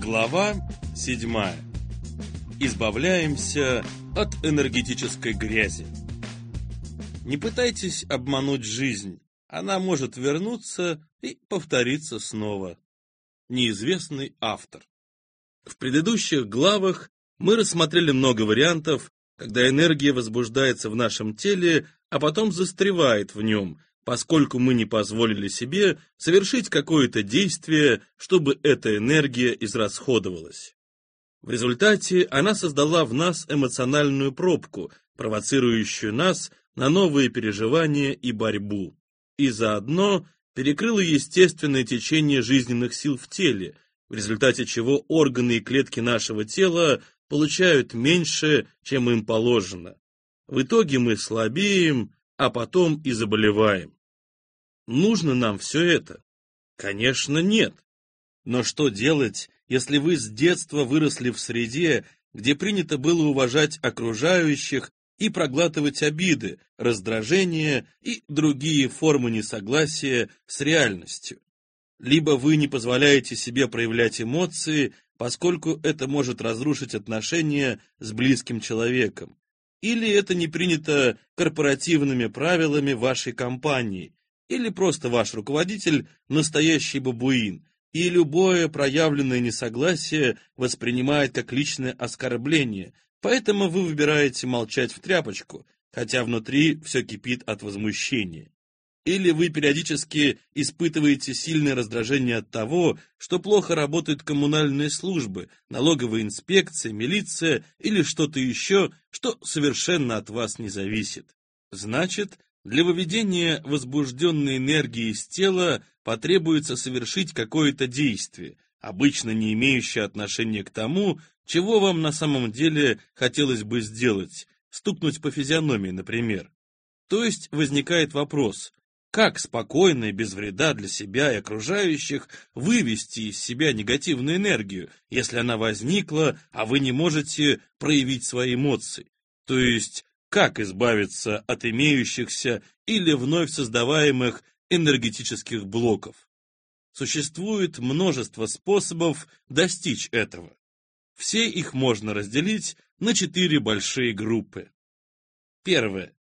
Глава 7. Избавляемся от энергетической грязи. Не пытайтесь обмануть жизнь. Она может вернуться и повториться снова. Неизвестный автор. В предыдущих главах мы рассмотрели много вариантов, когда энергия возбуждается в нашем теле, а потом застревает в нем, поскольку мы не позволили себе совершить какое-то действие, чтобы эта энергия израсходовалась. В результате она создала в нас эмоциональную пробку, провоцирующую нас на новые переживания и борьбу, и заодно перекрыла естественное течение жизненных сил в теле, в результате чего органы и клетки нашего тела получают меньше, чем им положено. В итоге мы слабеем, а потом и заболеваем. Нужно нам все это? Конечно, нет. Но что делать, если вы с детства выросли в среде, где принято было уважать окружающих и проглатывать обиды, раздражения и другие формы несогласия с реальностью? Либо вы не позволяете себе проявлять эмоции, поскольку это может разрушить отношения с близким человеком. Или это не принято корпоративными правилами вашей компании, или просто ваш руководитель – настоящий бабуин, и любое проявленное несогласие воспринимает как личное оскорбление, поэтому вы выбираете молчать в тряпочку, хотя внутри все кипит от возмущения. Или вы периодически испытываете сильное раздражение от того, что плохо работают коммунальные службы, налоговая инспекция, милиция или что-то еще, что совершенно от вас не зависит. Значит, для выведения возбужденной энергии из тела потребуется совершить какое-то действие, обычно не имеющее отношения к тому, чего вам на самом деле хотелось бы сделать, стукнуть по физиономии, например. То есть возникает вопрос, как спокойно и без вреда для себя и окружающих вывести из себя негативную энергию, если она возникла, а вы не можете проявить свои эмоции? То есть, как избавиться от имеющихся или вновь создаваемых энергетических блоков? Существует множество способов достичь этого. Все их можно разделить на четыре большие группы. Первое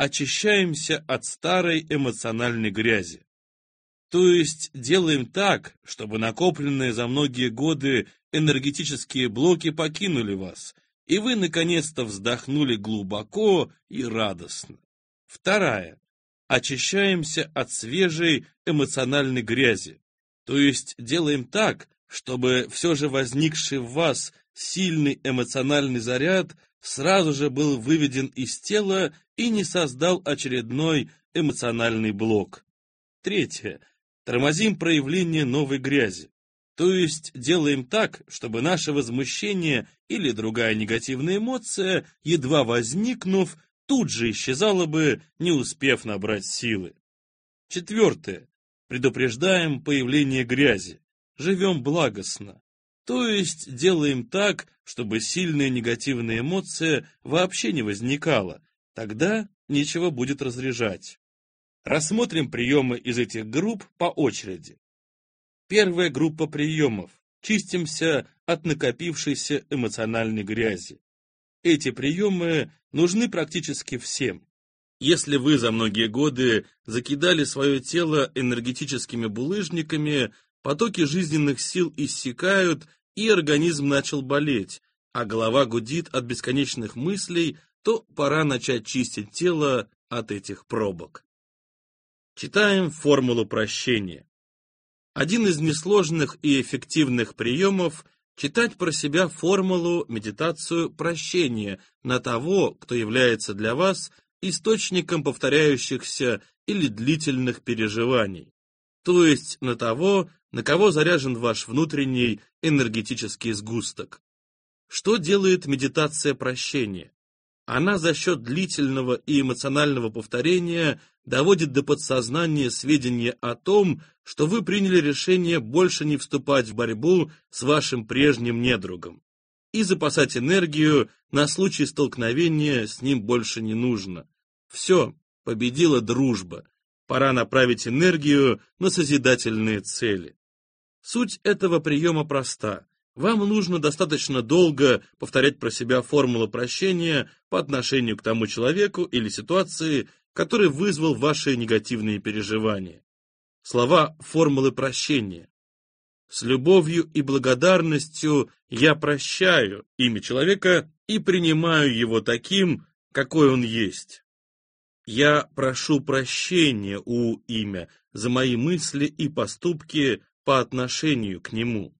очищаемся от старой эмоциональной грязи. То есть делаем так, чтобы накопленные за многие годы энергетические блоки покинули вас, и вы наконец-то вздохнули глубоко и радостно. Вторая. Очищаемся от свежей эмоциональной грязи. То есть делаем так, чтобы все же возникший в вас сильный эмоциональный заряд сразу же был выведен из тела и не создал очередной эмоциональный блок. Третье. Тормозим проявление новой грязи. То есть делаем так, чтобы наше возмущение или другая негативная эмоция, едва возникнув, тут же исчезала бы, не успев набрать силы. Четвертое. Предупреждаем появление грязи. Живем благостно. То есть делаем так, чтобы сильная негативная эмоция вообще не возникала, тогда нечего будет разряжать. Рассмотрим приемы из этих групп по очереди. Первая группа приемов. Чистимся от накопившейся эмоциональной грязи. Эти приемы нужны практически всем. Если вы за многие годы закидали свое тело энергетическими булыжниками, потоки жизненных сил иссякают и организм начал болеть, а голова гудит от бесконечных мыслей, то пора начать чистить тело от этих пробок. Читаем формулу прощения. Один из несложных и эффективных приемов – читать про себя формулу, медитацию прощения на того, кто является для вас источником повторяющихся или длительных переживаний, то есть на того, на кого заряжен ваш внутренний энергетический сгусток. Что делает медитация прощения? Она за счет длительного и эмоционального повторения доводит до подсознания сведения о том, что вы приняли решение больше не вступать в борьбу с вашим прежним недругом. И запасать энергию на случай столкновения с ним больше не нужно. Все, победила дружба. Пора направить энергию на созидательные цели. Суть этого приема проста. Вам нужно достаточно долго повторять про себя формулу прощения по отношению к тому человеку или ситуации, который вызвал ваши негативные переживания. Слова формулы прощения. С любовью и благодарностью я прощаю имя человека и принимаю его таким, какой он есть. Я прошу прощения у имя за мои мысли и поступки по отношению к нему.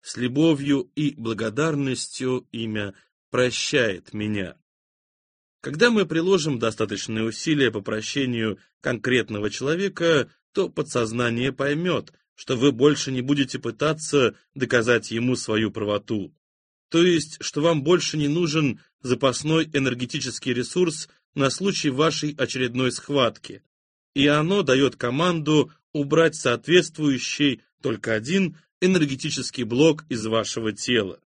С любовью и благодарностью имя прощает меня. Когда мы приложим достаточные усилия по прощению конкретного человека, то подсознание поймет, что вы больше не будете пытаться доказать ему свою правоту. То есть, что вам больше не нужен запасной энергетический ресурс на случай вашей очередной схватки. И оно дает команду убрать соответствующий, только один, энергетический блок из вашего тела.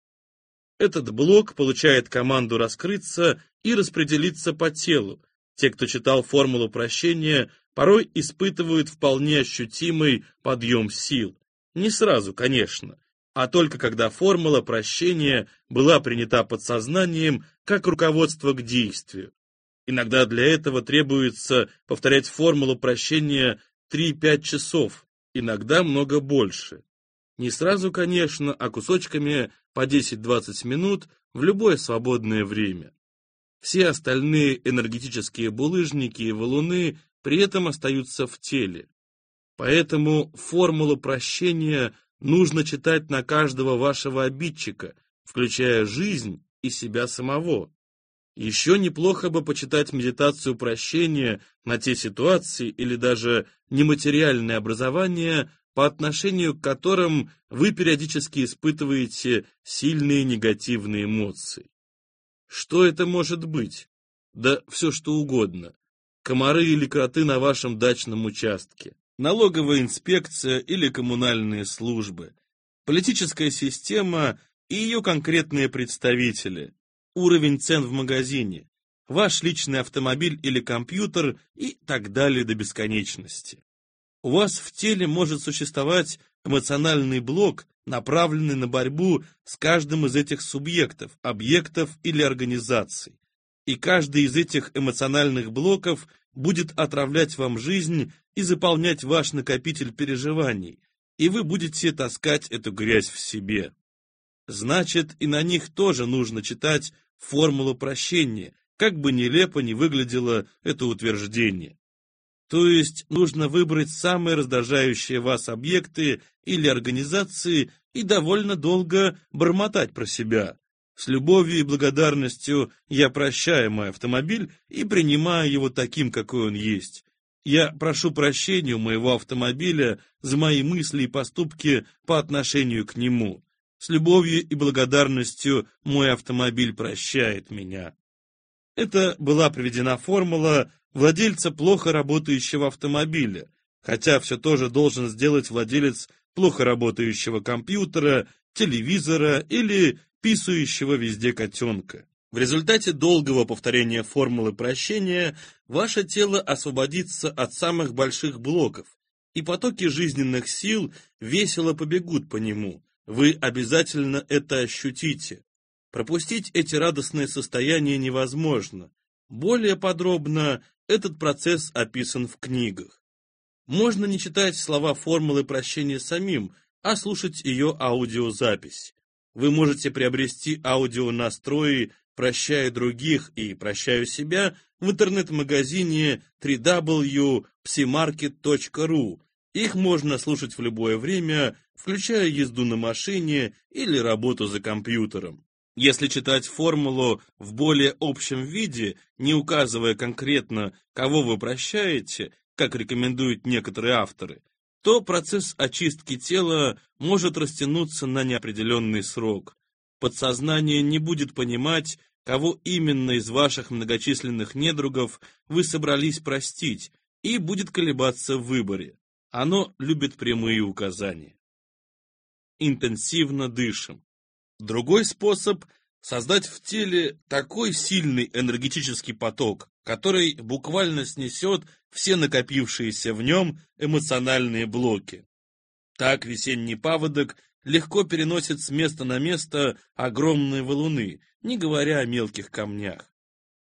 Этот блок получает команду раскрыться и распределиться по телу. Те, кто читал формулу прощения, порой испытывают вполне ощутимый подъем сил. Не сразу, конечно, а только когда формула прощения была принята подсознанием как руководство к действию. Иногда для этого требуется повторять формулу прощения 3-5 часов, иногда много больше. Не сразу, конечно, а кусочками по 10-20 минут в любое свободное время. Все остальные энергетические булыжники и валуны при этом остаются в теле. Поэтому формулу прощения нужно читать на каждого вашего обидчика, включая жизнь и себя самого. Еще неплохо бы почитать медитацию прощения на те ситуации или даже нематериальное образование, по отношению к которым вы периодически испытываете сильные негативные эмоции. Что это может быть? Да все что угодно. Комары или кроты на вашем дачном участке, налоговая инспекция или коммунальные службы, политическая система и ее конкретные представители, уровень цен в магазине, ваш личный автомобиль или компьютер и так далее до бесконечности. У вас в теле может существовать эмоциональный блок, направленный на борьбу с каждым из этих субъектов, объектов или организаций. И каждый из этих эмоциональных блоков будет отравлять вам жизнь и заполнять ваш накопитель переживаний, и вы будете таскать эту грязь в себе. Значит, и на них тоже нужно читать формулу прощения, как бы нелепо ни выглядело это утверждение. То есть нужно выбрать самые раздражающие вас объекты или организации и довольно долго бормотать про себя. С любовью и благодарностью я прощаю мой автомобиль и принимаю его таким, какой он есть. Я прошу прощения у моего автомобиля за мои мысли и поступки по отношению к нему. С любовью и благодарностью мой автомобиль прощает меня. Это была приведена формула владельца плохо работающего автомобиля, хотя все тоже должен сделать владелец плохо работающего компьютера, телевизора или писающего везде котенка. В результате долгого повторения формулы прощения ваше тело освободится от самых больших блоков, и потоки жизненных сил весело побегут по нему. Вы обязательно это ощутите. Пропустить эти радостные состояния невозможно. Более подробно этот процесс описан в книгах. Можно не читать слова формулы прощения самим, а слушать ее аудиозапись. Вы можете приобрести аудионастрои «Прощаю других» и «Прощаю себя» в интернет-магазине www.psimarket.ru. Их можно слушать в любое время, включая езду на машине или работу за компьютером. Если читать формулу в более общем виде, не указывая конкретно, кого вы прощаете, как рекомендуют некоторые авторы, то процесс очистки тела может растянуться на неопределенный срок. Подсознание не будет понимать, кого именно из ваших многочисленных недругов вы собрались простить, и будет колебаться в выборе. Оно любит прямые указания. Интенсивно дышим. Другой способ – создать в теле такой сильный энергетический поток, который буквально снесет все накопившиеся в нем эмоциональные блоки. Так весенний паводок легко переносит с места на место огромные валуны, не говоря о мелких камнях.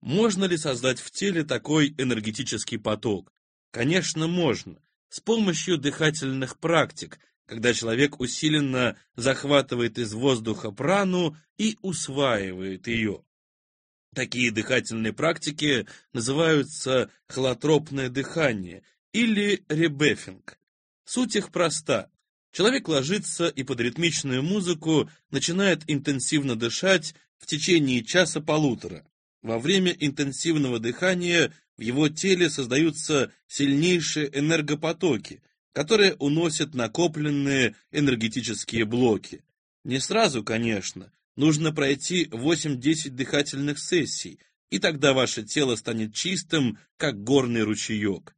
Можно ли создать в теле такой энергетический поток? Конечно, можно. С помощью дыхательных практик, когда человек усиленно захватывает из воздуха прану и усваивает ее. Такие дыхательные практики называются холотропное дыхание или ребефинг. Суть их проста. Человек ложится и под ритмичную музыку начинает интенсивно дышать в течение часа-полутора. Во время интенсивного дыхания в его теле создаются сильнейшие энергопотоки, которые уносят накопленные энергетические блоки. Не сразу, конечно, нужно пройти 8-10 дыхательных сессий, и тогда ваше тело станет чистым, как горный ручеек.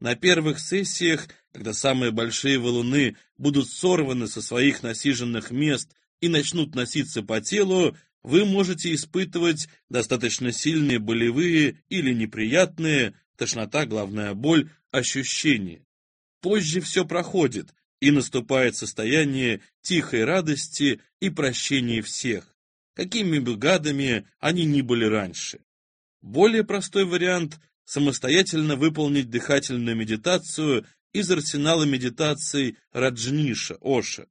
На первых сессиях, когда самые большие валуны будут сорваны со своих насиженных мест и начнут носиться по телу, вы можете испытывать достаточно сильные болевые или неприятные, тошнота, головная боль, ощущения. Позже все проходит, и наступает состояние тихой радости и прощения всех, какими бы гадами они ни были раньше. Более простой вариант – самостоятельно выполнить дыхательную медитацию из арсенала медитаций Раджниша, Оша.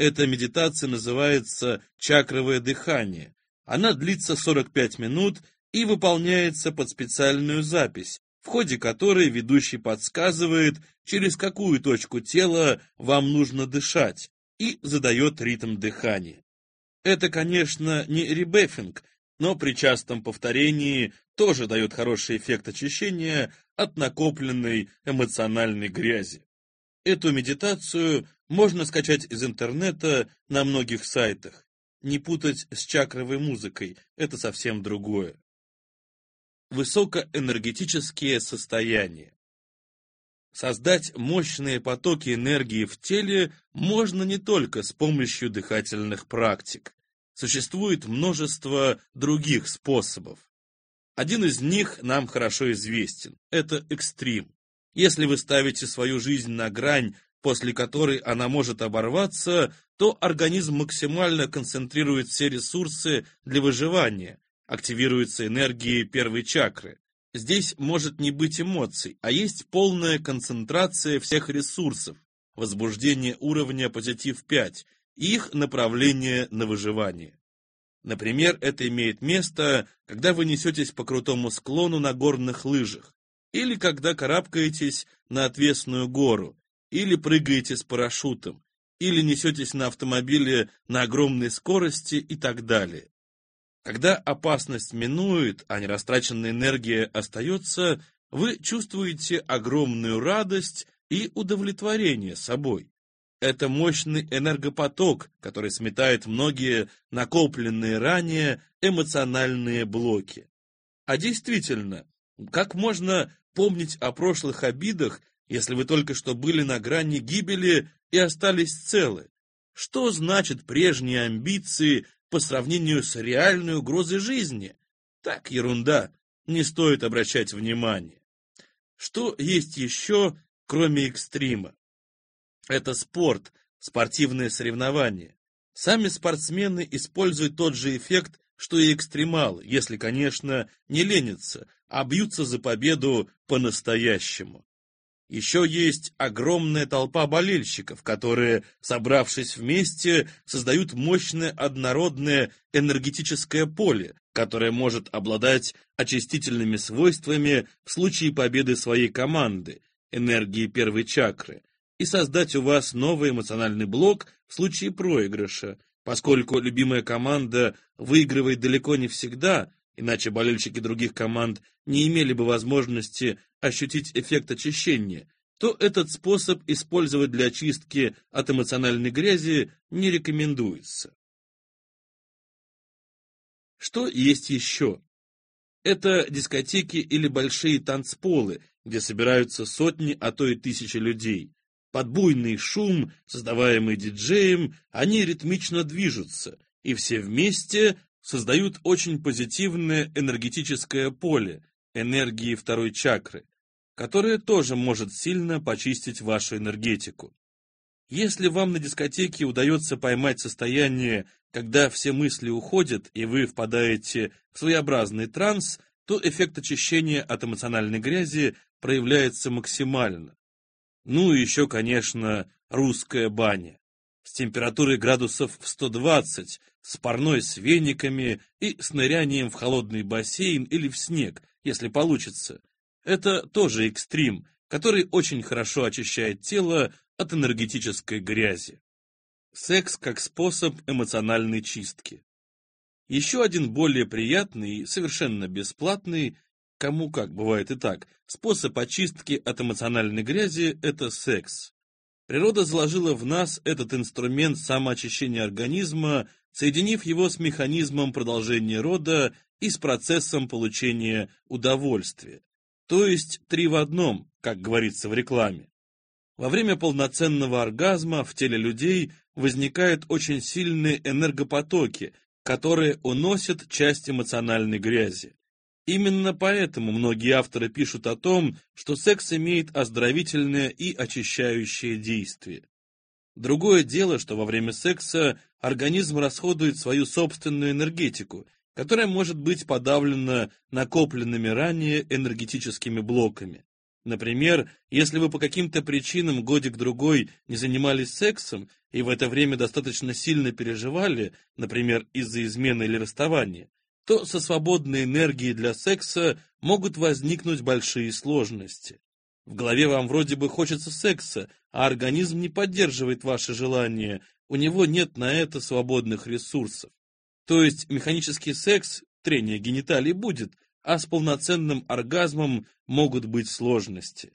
Эта медитация называется чакровое дыхание. Она длится 45 минут и выполняется под специальную запись, в ходе которой ведущий подсказывает, через какую точку тела вам нужно дышать, и задает ритм дыхания. Это, конечно, не ребефинг, но при частом повторении тоже дает хороший эффект очищения от накопленной эмоциональной грязи. Эту медитацию можно скачать из интернета на многих сайтах. Не путать с чакровой музыкой, это совсем другое высокоэнергетические состояния. Создать мощные потоки энергии в теле можно не только с помощью дыхательных практик. Существует множество других способов. Один из них нам хорошо известен – это экстрим. Если вы ставите свою жизнь на грань, после которой она может оборваться, то организм максимально концентрирует все ресурсы для выживания, активируется энергия первой чакры. Здесь может не быть эмоций, а есть полная концентрация всех ресурсов, возбуждение уровня позитив 5 и их направление на выживание. Например, это имеет место, когда вы несетесь по крутому склону на горных лыжах, или когда карабкаетесь на отвесную гору, или прыгаете с парашютом, или несетесь на автомобиле на огромной скорости и так далее. Когда опасность минует, а нерастраченная энергия остается, вы чувствуете огромную радость и удовлетворение собой. Это мощный энергопоток, который сметает многие накопленные ранее эмоциональные блоки. А действительно, как можно помнить о прошлых обидах, если вы только что были на грани гибели и остались целы? Что значит прежние амбиции по сравнению с реальной угрозой жизни. Так, ерунда, не стоит обращать внимания. Что есть еще, кроме экстрима? Это спорт, спортивные соревнования. Сами спортсмены используют тот же эффект, что и экстремалы, если, конечно, не ленятся, а бьются за победу по-настоящему. Еще есть огромная толпа болельщиков, которые, собравшись вместе, создают мощное однородное энергетическое поле, которое может обладать очистительными свойствами в случае победы своей команды, энергии первой чакры, и создать у вас новый эмоциональный блок в случае проигрыша, поскольку любимая команда выигрывает далеко не всегда, иначе болельщики других команд не имели бы возможности ощутить эффект очищения, то этот способ использовать для очистки от эмоциональной грязи не рекомендуется. Что есть еще? Это дискотеки или большие танцполы, где собираются сотни, а то и тысячи людей. Под буйный шум, создаваемый диджеем, они ритмично движутся, и все вместе создают очень позитивное энергетическое поле, энергии второй чакры, которое тоже может сильно почистить вашу энергетику. Если вам на дискотеке удается поймать состояние, когда все мысли уходят и вы впадаете в своеобразный транс, то эффект очищения от эмоциональной грязи проявляется максимально. Ну и еще, конечно, русская баня. С температурой градусов в 120, с парной с вениками и с нырянием в холодный бассейн или в снег, если получится. Это тоже экстрим, который очень хорошо очищает тело от энергетической грязи. Секс как способ эмоциональной чистки. Еще один более приятный и совершенно бесплатный, кому как бывает и так, способ очистки от эмоциональной грязи – это секс. Природа заложила в нас этот инструмент самоочищения организма, соединив его с механизмом продолжения рода и с процессом получения удовольствия. То есть три в одном, как говорится в рекламе. Во время полноценного оргазма в теле людей возникают очень сильные энергопотоки, которые уносят часть эмоциональной грязи. Именно поэтому многие авторы пишут о том, что секс имеет оздоровительное и очищающее действие. Другое дело, что во время секса организм расходует свою собственную энергетику, которая может быть подавлена накопленными ранее энергетическими блоками. Например, если вы по каким-то причинам годик-другой не занимались сексом и в это время достаточно сильно переживали, например, из-за измены или расставания, то со свободной энергией для секса могут возникнуть большие сложности. В голове вам вроде бы хочется секса, а организм не поддерживает ваше желание, у него нет на это свободных ресурсов. То есть механический секс, трение гениталий будет, а с полноценным оргазмом могут быть сложности.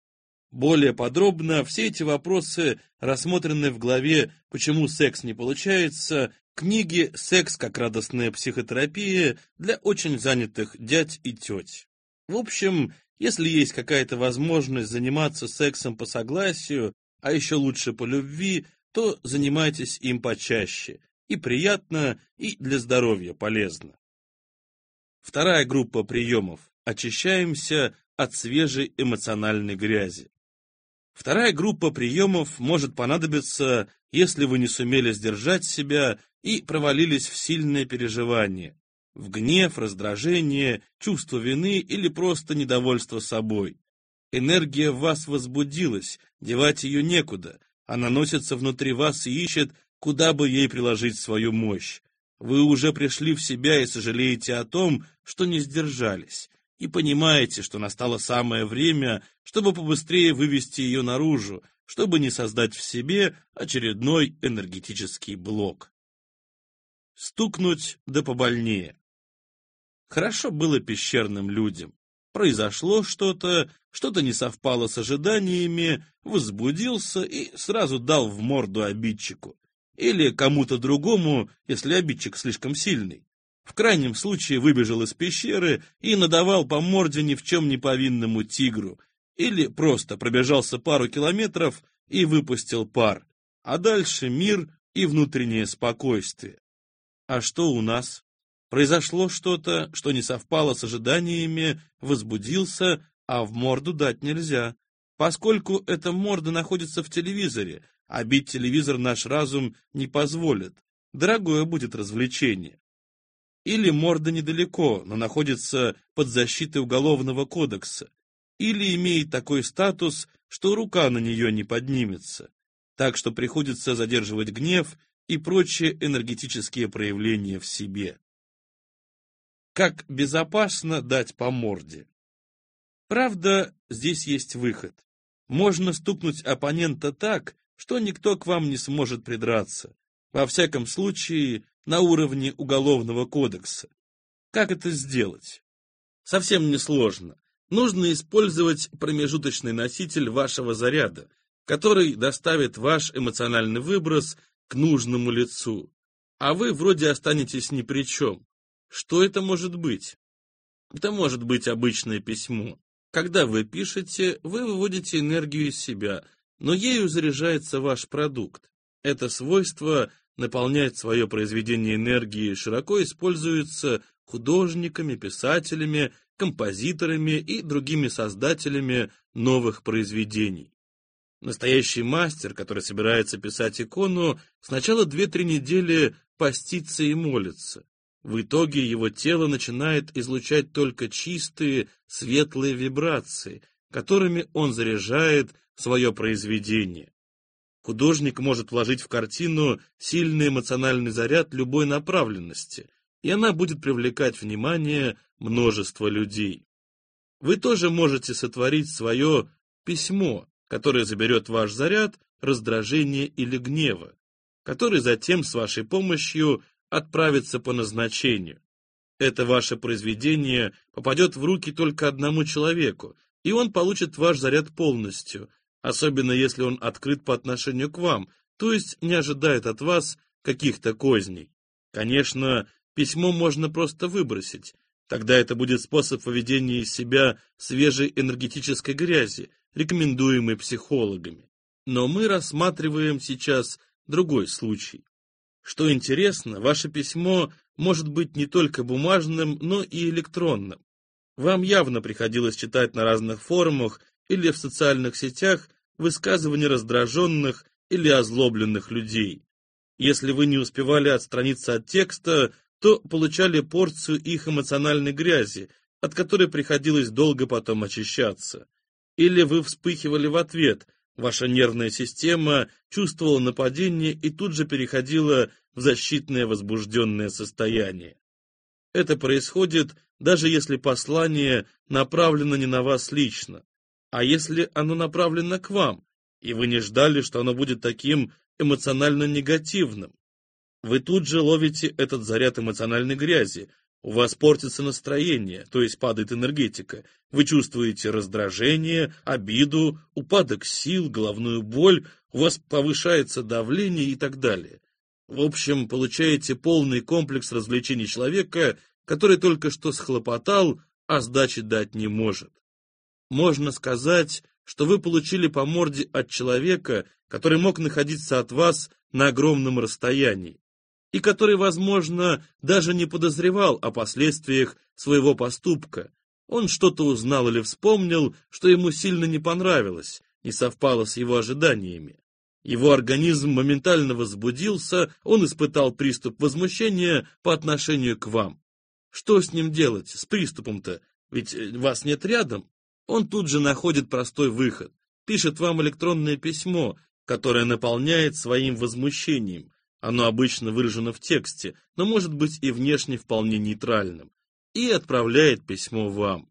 Более подробно все эти вопросы рассмотрены в главе «Почему секс не получается» книги «Секс как радостная психотерапия» для очень занятых дядь и теть. В общем, если есть какая-то возможность заниматься сексом по согласию, а еще лучше по любви, то занимайтесь им почаще. И приятно, и для здоровья полезно. Вторая группа приемов. Очищаемся от свежей эмоциональной грязи. Вторая группа приемов может понадобиться, если вы не сумели сдержать себя и провалились в сильное переживание, в гнев, раздражение, чувство вины или просто недовольство собой. Энергия в вас возбудилась, девать ее некуда, она носится внутри вас и ищет, куда бы ей приложить свою мощь. Вы уже пришли в себя и сожалеете о том, что не сдержались и понимаете, что настало самое время, чтобы побыстрее вывести ее наружу, чтобы не создать в себе очередной энергетический блок. Стукнуть да побольнее. Хорошо было пещерным людям. Произошло что-то, что-то не совпало с ожиданиями, возбудился и сразу дал в морду обидчику. Или кому-то другому, если обидчик слишком сильный. В крайнем случае выбежал из пещеры и надавал по морде ни в чем не повинному тигру, или просто пробежался пару километров и выпустил пар, а дальше мир и внутреннее спокойствие. А что у нас? Произошло что-то, что не совпало с ожиданиями, возбудился, а в морду дать нельзя, поскольку эта морда находится в телевизоре, а бить телевизор наш разум не позволит. Дорогое будет развлечение. Или морда недалеко, но находится под защитой Уголовного кодекса. Или имеет такой статус, что рука на нее не поднимется. Так что приходится задерживать гнев и прочие энергетические проявления в себе. Как безопасно дать по морде? Правда, здесь есть выход. Можно стукнуть оппонента так, что никто к вам не сможет придраться. Во всяком случае, на уровне Уголовного кодекса. Как это сделать? Совсем несложно. Нужно использовать промежуточный носитель вашего заряда, который доставит ваш эмоциональный выброс к нужному лицу. А вы вроде останетесь ни при чем. Что это может быть? Это может быть обычное письмо. Когда вы пишете, вы выводите энергию из себя, но ею заряжается ваш продукт. Это свойство наполнять свое произведение энергией широко используется художниками, писателями, композиторами и другими создателями новых произведений. Настоящий мастер, который собирается писать икону, сначала две-три недели постится и молится. В итоге его тело начинает излучать только чистые, светлые вибрации, которыми он заряжает свое произведение. Художник может вложить в картину сильный эмоциональный заряд любой направленности, и она будет привлекать внимание множества людей. Вы тоже можете сотворить свое письмо, которое заберет ваш заряд раздражения или гнева, который затем с вашей помощью отправится по назначению. Это ваше произведение попадет в руки только одному человеку, и он получит ваш заряд полностью, особенно если он открыт по отношению к вам, то есть не ожидает от вас каких-то козней. Конечно, письмо можно просто выбросить, тогда это будет способ выведения из себя свежей энергетической грязи, рекомендуемый психологами. Но мы рассматриваем сейчас другой случай. Что интересно, ваше письмо может быть не только бумажным, но и электронным. Вам явно приходилось читать на разных форумах или в социальных сетях высказывания раздраженных или озлобленных людей. Если вы не успевали отстраниться от текста, то получали порцию их эмоциональной грязи, от которой приходилось долго потом очищаться. Или вы вспыхивали в ответ, Ваша нервная система чувствовала нападение и тут же переходила в защитное возбужденное состояние. Это происходит, даже если послание направлено не на вас лично, а если оно направлено к вам, и вы не ждали, что оно будет таким эмоционально негативным. Вы тут же ловите этот заряд эмоциональной грязи, у вас портится настроение, то есть падает энергетика. Вы чувствуете раздражение, обиду, упадок сил, головную боль, у вас повышается давление и так далее. В общем, получаете полный комплекс развлечений человека, который только что схлопотал, а сдачи дать не может. Можно сказать, что вы получили по морде от человека, который мог находиться от вас на огромном расстоянии и который, возможно, даже не подозревал о последствиях своего поступка. Он что-то узнал или вспомнил, что ему сильно не понравилось, не совпало с его ожиданиями. Его организм моментально возбудился, он испытал приступ возмущения по отношению к вам. Что с ним делать, с приступом-то? Ведь э, вас нет рядом. Он тут же находит простой выход, пишет вам электронное письмо, которое наполняет своим возмущением, оно обычно выражено в тексте, но может быть и внешне вполне нейтральным, и отправляет письмо вам.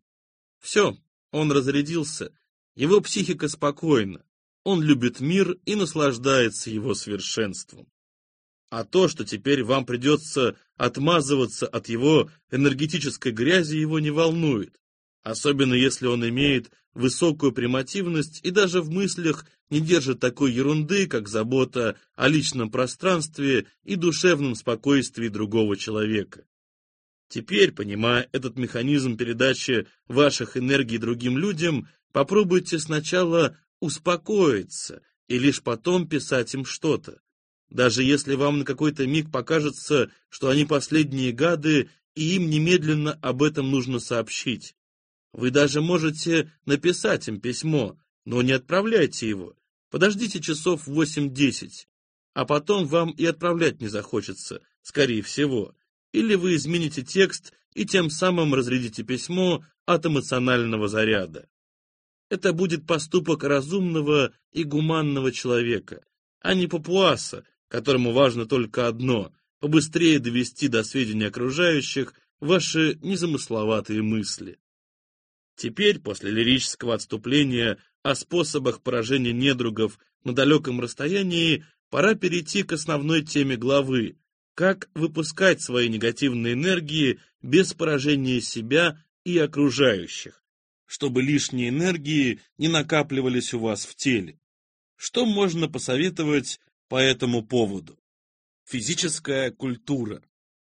Все, он разрядился, его психика спокойна, он любит мир и наслаждается его совершенством. А то, что теперь вам придется отмазываться от его энергетической грязи, его не волнует, особенно если он имеет высокую примативность и даже в мыслях не держит такой ерунды, как забота о личном пространстве и душевном спокойствии другого человека. Теперь, понимая этот механизм передачи ваших энергий другим людям, попробуйте сначала успокоиться и лишь потом писать им что-то. Даже если вам на какой-то миг покажется, что они последние гады, и им немедленно об этом нужно сообщить. Вы даже можете написать им письмо, но не отправляйте его. Подождите часов 8-10, а потом вам и отправлять не захочется, скорее всего. Или вы измените текст и тем самым разрядите письмо от эмоционального заряда. Это будет поступок разумного и гуманного человека, а не папуаса, которому важно только одно – побыстрее довести до сведения окружающих ваши незамысловатые мысли. Теперь, после лирического отступления о способах поражения недругов на далеком расстоянии, пора перейти к основной теме главы – как выпускать свои негативные энергии без поражения себя и окружающих, чтобы лишние энергии не накапливались у вас в теле. Что можно посоветовать по этому поводу? Физическая культура.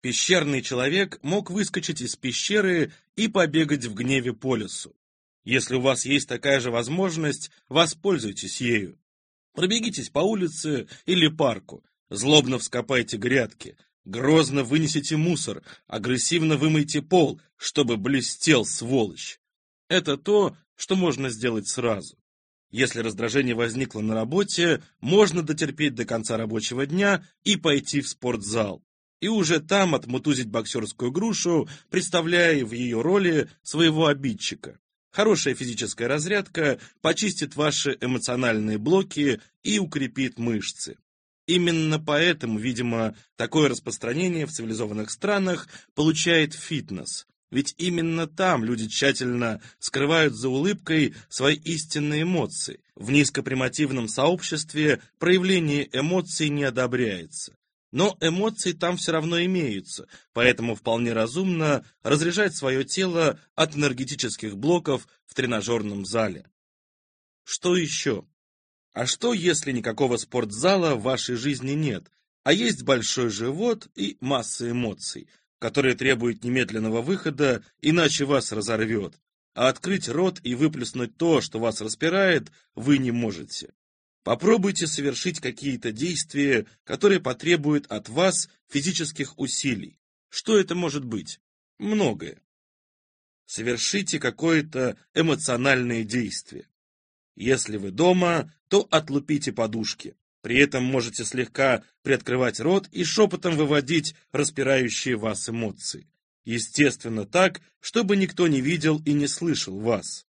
Пещерный человек мог выскочить из пещеры и побегать в гневе по лесу. Если у вас есть такая же возможность, воспользуйтесь ею. Пробегитесь по улице или парку, злобно вскопайте грядки, грозно вынесите мусор, агрессивно вымойте пол, чтобы блестел сволочь. Это то, что можно сделать сразу. Если раздражение возникло на работе, можно дотерпеть до конца рабочего дня и пойти в спортзал. И уже там отмутузить боксерскую грушу, представляя в ее роли своего обидчика. Хорошая физическая разрядка почистит ваши эмоциональные блоки и укрепит мышцы. Именно поэтому, видимо, такое распространение в цивилизованных странах получает фитнес. Ведь именно там люди тщательно скрывают за улыбкой свои истинные эмоции. В низкопримативном сообществе проявление эмоций не одобряется. Но эмоции там все равно имеются, поэтому вполне разумно разряжать свое тело от энергетических блоков в тренажерном зале. Что еще? А что, если никакого спортзала в вашей жизни нет, а есть большой живот и масса эмоций, которые требуют немедленного выхода, иначе вас разорвет, а открыть рот и выплеснуть то, что вас распирает, вы не можете. Попробуйте совершить какие-то действия, которые потребуют от вас физических усилий. Что это может быть? Многое. Совершите какое-то эмоциональное действие. Если вы дома, то отлупите подушки. При этом можете слегка приоткрывать рот и шепотом выводить распирающие вас эмоции. Естественно так, чтобы никто не видел и не слышал вас.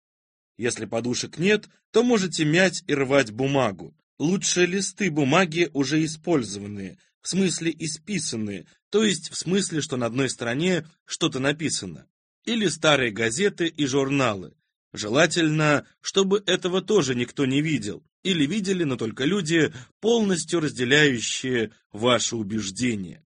Если подушек нет, то можете мять и рвать бумагу. Лучше листы бумаги уже использованные, в смысле исписанные, то есть в смысле, что на одной стороне что-то написано. Или старые газеты и журналы. Желательно, чтобы этого тоже никто не видел, или видели, но только люди, полностью разделяющие ваши убеждения.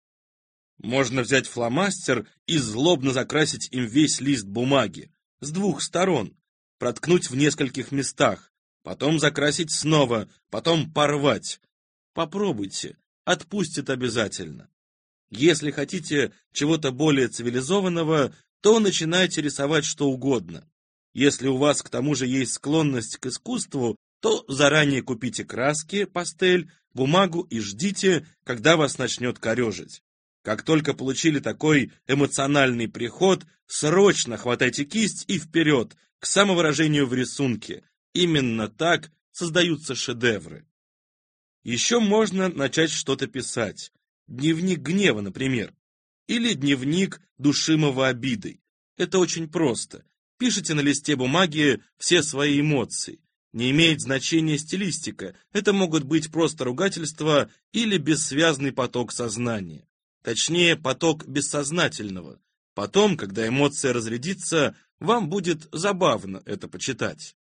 Можно взять фломастер и злобно закрасить им весь лист бумаги, с двух сторон, проткнуть в нескольких местах, потом закрасить снова, потом порвать. Попробуйте, отпустит обязательно. Если хотите чего-то более цивилизованного, то начинайте рисовать что угодно. Если у вас к тому же есть склонность к искусству, то заранее купите краски, пастель, бумагу и ждите, когда вас начнет корежить. Как только получили такой эмоциональный приход, срочно хватайте кисть и вперед, к самовыражению в рисунке. Именно так создаются шедевры. Еще можно начать что-то писать. Дневник гнева, например. Или дневник душимого обидой. Это очень просто. Пишите на листе бумаги все свои эмоции. Не имеет значения стилистика, это могут быть просто ругательства или бессвязный поток сознания. Точнее, поток бессознательного. Потом, когда эмоция разрядится, вам будет забавно это почитать.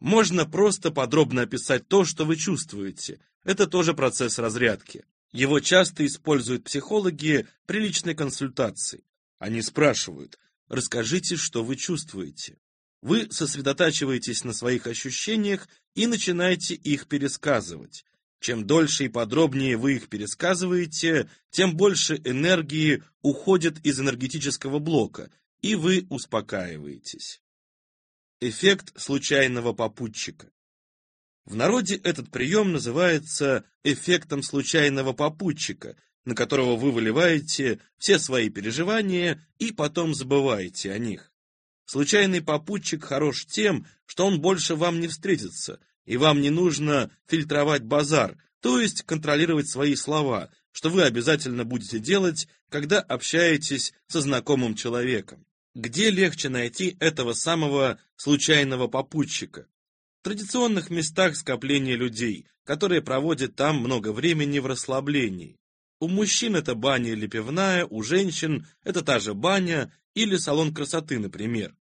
Можно просто подробно описать то, что вы чувствуете. Это тоже процесс разрядки. Его часто используют психологи при личной консультации. Они спрашивают, расскажите, что вы чувствуете. Вы сосредотачиваетесь на своих ощущениях и начинаете их пересказывать. Чем дольше и подробнее вы их пересказываете, тем больше энергии уходит из энергетического блока, и вы успокаиваетесь. Эффект случайного попутчика. В народе этот прием называется эффектом случайного попутчика, на которого вы выливаете все свои переживания и потом забываете о них. Случайный попутчик хорош тем, что он больше вам не встретится, и вам не нужно фильтровать базар, то есть контролировать свои слова, что вы обязательно будете делать, когда общаетесь со знакомым человеком. Где легче найти этого самого случайного попутчика? В традиционных местах скопления людей, которые проводят там много времени в расслаблении. У мужчин это баня или пивная, у женщин это та же баня или салон красоты, например.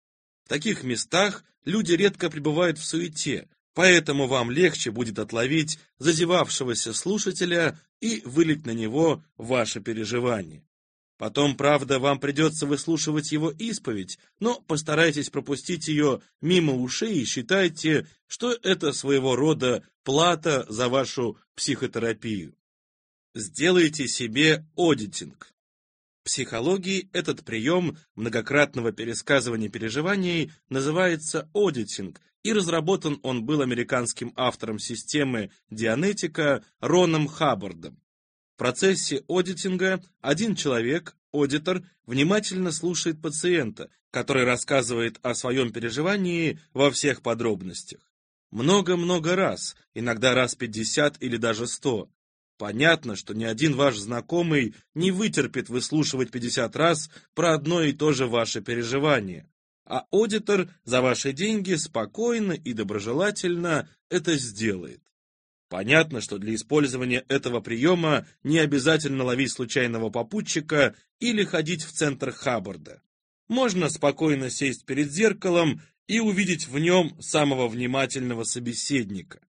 В таких местах люди редко пребывают в суете, поэтому вам легче будет отловить зазевавшегося слушателя и вылить на него ваше переживание. Потом, правда, вам придется выслушивать его исповедь, но постарайтесь пропустить ее мимо ушей и считайте, что это своего рода плата за вашу психотерапию. Сделайте себе одитинг. В психологии этот прием многократного пересказывания переживаний называется одитинг, и разработан он был американским автором системы Дианетика Роном Хаббардом процессе аудитинга один человек, аудитор, внимательно слушает пациента, который рассказывает о своем переживании во всех подробностях. Много-много раз, иногда раз пятьдесят или даже сто. Понятно, что ни один ваш знакомый не вытерпит выслушивать пятьдесят раз про одно и то же ваше переживание. А аудитор за ваши деньги спокойно и доброжелательно это сделает. Понятно, что для использования этого приема не обязательно ловить случайного попутчика или ходить в центр Хаббарда. Можно спокойно сесть перед зеркалом и увидеть в нем самого внимательного собеседника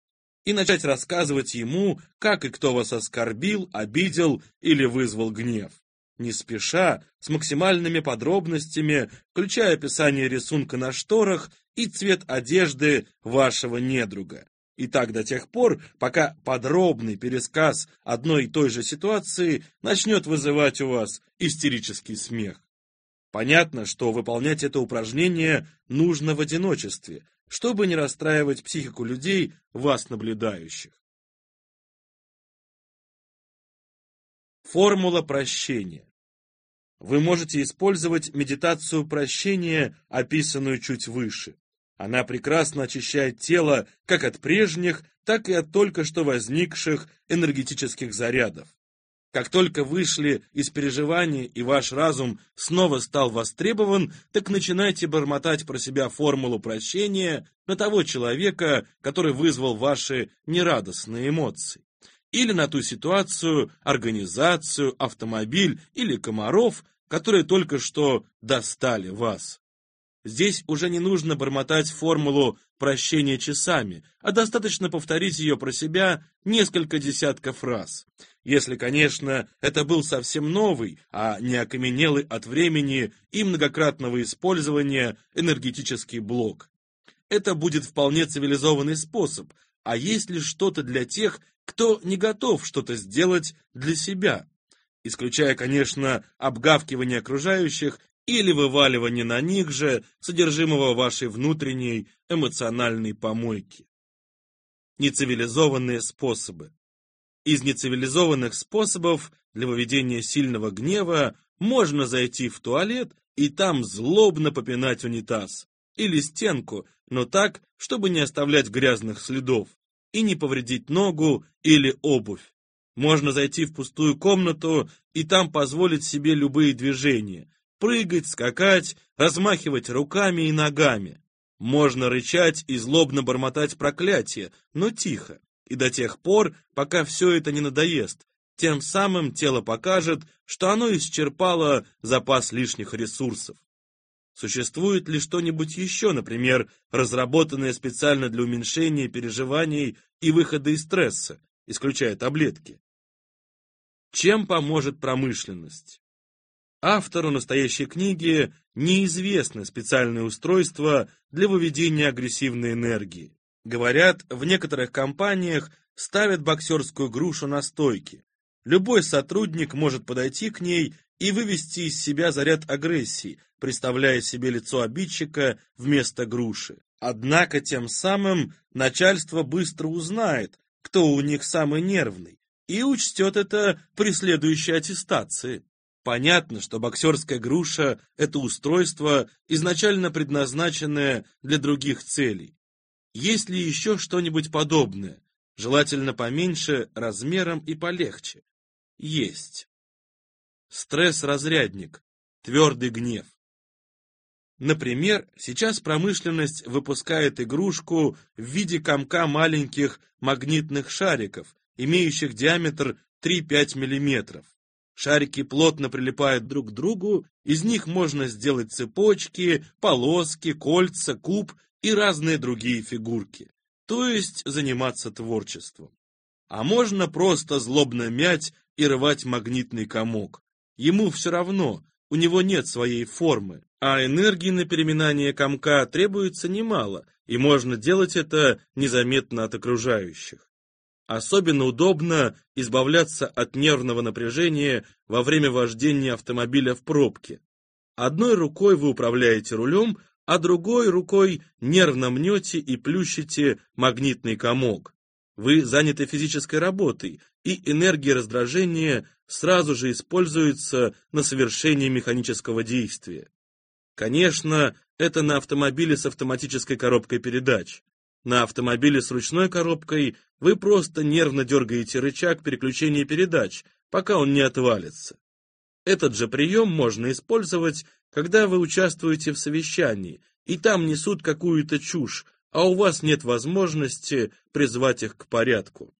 и начать рассказывать ему, как и кто вас оскорбил, обидел или вызвал гнев. Не спеша, с максимальными подробностями, включая описание рисунка на шторах и цвет одежды вашего недруга. И так до тех пор, пока подробный пересказ одной и той же ситуации начнет вызывать у вас истерический смех. Понятно, что выполнять это упражнение нужно в одиночестве, чтобы не расстраивать психику людей, вас наблюдающих. Формула прощения. Вы можете использовать медитацию прощения, описанную чуть выше. Она прекрасно очищает тело как от прежних, так и от только что возникших энергетических зарядов. Как только вышли из переживаний и ваш разум снова стал востребован, так начинайте бормотать про себя формулу прощения на того человека, который вызвал ваши нерадостные эмоции. Или на ту ситуацию, организацию, автомобиль или комаров, которые только что достали вас. Здесь уже не нужно бормотать формулу прощения часами, а достаточно повторить ее про себя несколько десятков раз. Если, конечно, это был совсем новый, а не окаменелый от времени и многократного использования энергетический блок. Это будет вполне цивилизованный способ, а есть ли что-то для тех, кто не готов что-то сделать для себя? Исключая, конечно, обгавкивание окружающих или вываливание на них же содержимого вашей внутренней эмоциональной помойки. Нецивилизованные способы. Из нецивилизованных способов для выведения сильного гнева можно зайти в туалет и там злобно попинать унитаз или стенку, но так, чтобы не оставлять грязных следов и не повредить ногу или обувь. Можно зайти в пустую комнату и там позволить себе любые движения, прыгать, скакать, размахивать руками и ногами. Можно рычать и злобно бормотать проклятие, но тихо, и до тех пор, пока все это не надоест. Тем самым тело покажет, что оно исчерпало запас лишних ресурсов. Существует ли что-нибудь еще, например, разработанное специально для уменьшения переживаний и выхода из стресса, исключая таблетки? Чем поможет промышленность? Автору настоящей книги неизвестно специальное устройство для выведения агрессивной энергии. Говорят, в некоторых компаниях ставят боксерскую грушу на стойке. Любой сотрудник может подойти к ней и вывести из себя заряд агрессии, представляя себе лицо обидчика вместо груши. Однако тем самым начальство быстро узнает, кто у них самый нервный, и учтет это при следующей аттестации. Понятно, что боксерская груша – это устройство, изначально предназначенное для других целей. Есть ли еще что-нибудь подобное, желательно поменьше, размером и полегче? Есть. Стресс-разрядник, твердый гнев. Например, сейчас промышленность выпускает игрушку в виде комка маленьких магнитных шариков, имеющих диаметр 3-5 мм. Шарики плотно прилипают друг к другу, из них можно сделать цепочки, полоски, кольца, куб и разные другие фигурки, то есть заниматься творчеством. А можно просто злобно мять и рвать магнитный комок. Ему все равно, у него нет своей формы, а энергии на переминание комка требуется немало, и можно делать это незаметно от окружающих. Особенно удобно избавляться от нервного напряжения во время вождения автомобиля в пробке. Одной рукой вы управляете рулем, а другой рукой нервно мнете и плющите магнитный комок. Вы заняты физической работой, и энергия раздражения сразу же используется на совершение механического действия. Конечно, это на автомобиле с автоматической коробкой передач. На автомобиле с ручной коробкой вы просто нервно дергаете рычаг переключения передач, пока он не отвалится. Этот же прием можно использовать, когда вы участвуете в совещании, и там несут какую-то чушь, а у вас нет возможности призвать их к порядку.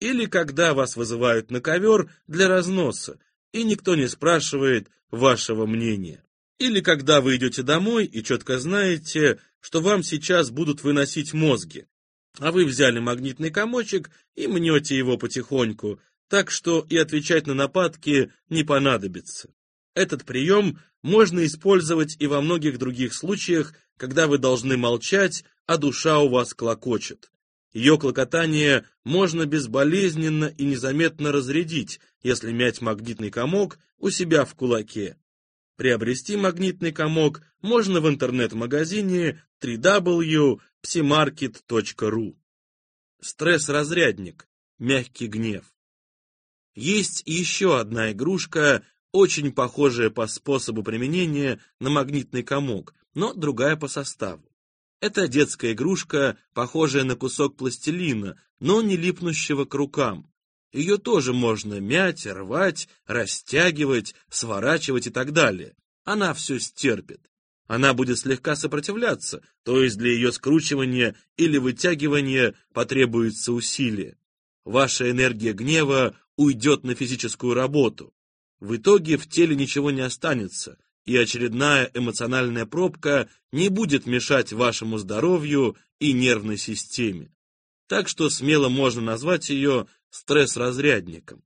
Или когда вас вызывают на ковер для разноса, и никто не спрашивает вашего мнения. Или когда вы идете домой и четко знаете, что вам сейчас будут выносить мозги, а вы взяли магнитный комочек и мнете его потихоньку, так что и отвечать на нападки не понадобится. Этот прием можно использовать и во многих других случаях, когда вы должны молчать, а душа у вас клокочет. Ее клокотание можно безболезненно и незаметно разрядить, если мять магнитный комок у себя в кулаке. Приобрести магнитный комок можно в интернет-магазине www.psimarket.ru. Стресс-разрядник. Мягкий гнев. Есть еще одна игрушка, очень похожая по способу применения на магнитный комок, но другая по составу. Это детская игрушка, похожая на кусок пластилина, но не липнущего к рукам. Ее тоже можно мять, рвать, растягивать, сворачивать и так далее. Она все стерпит. Она будет слегка сопротивляться, то есть для ее скручивания или вытягивания потребуется усилие. Ваша энергия гнева уйдет на физическую работу. В итоге в теле ничего не останется, и очередная эмоциональная пробка не будет мешать вашему здоровью и нервной системе. Так что смело можно назвать ее стресс-разрядником.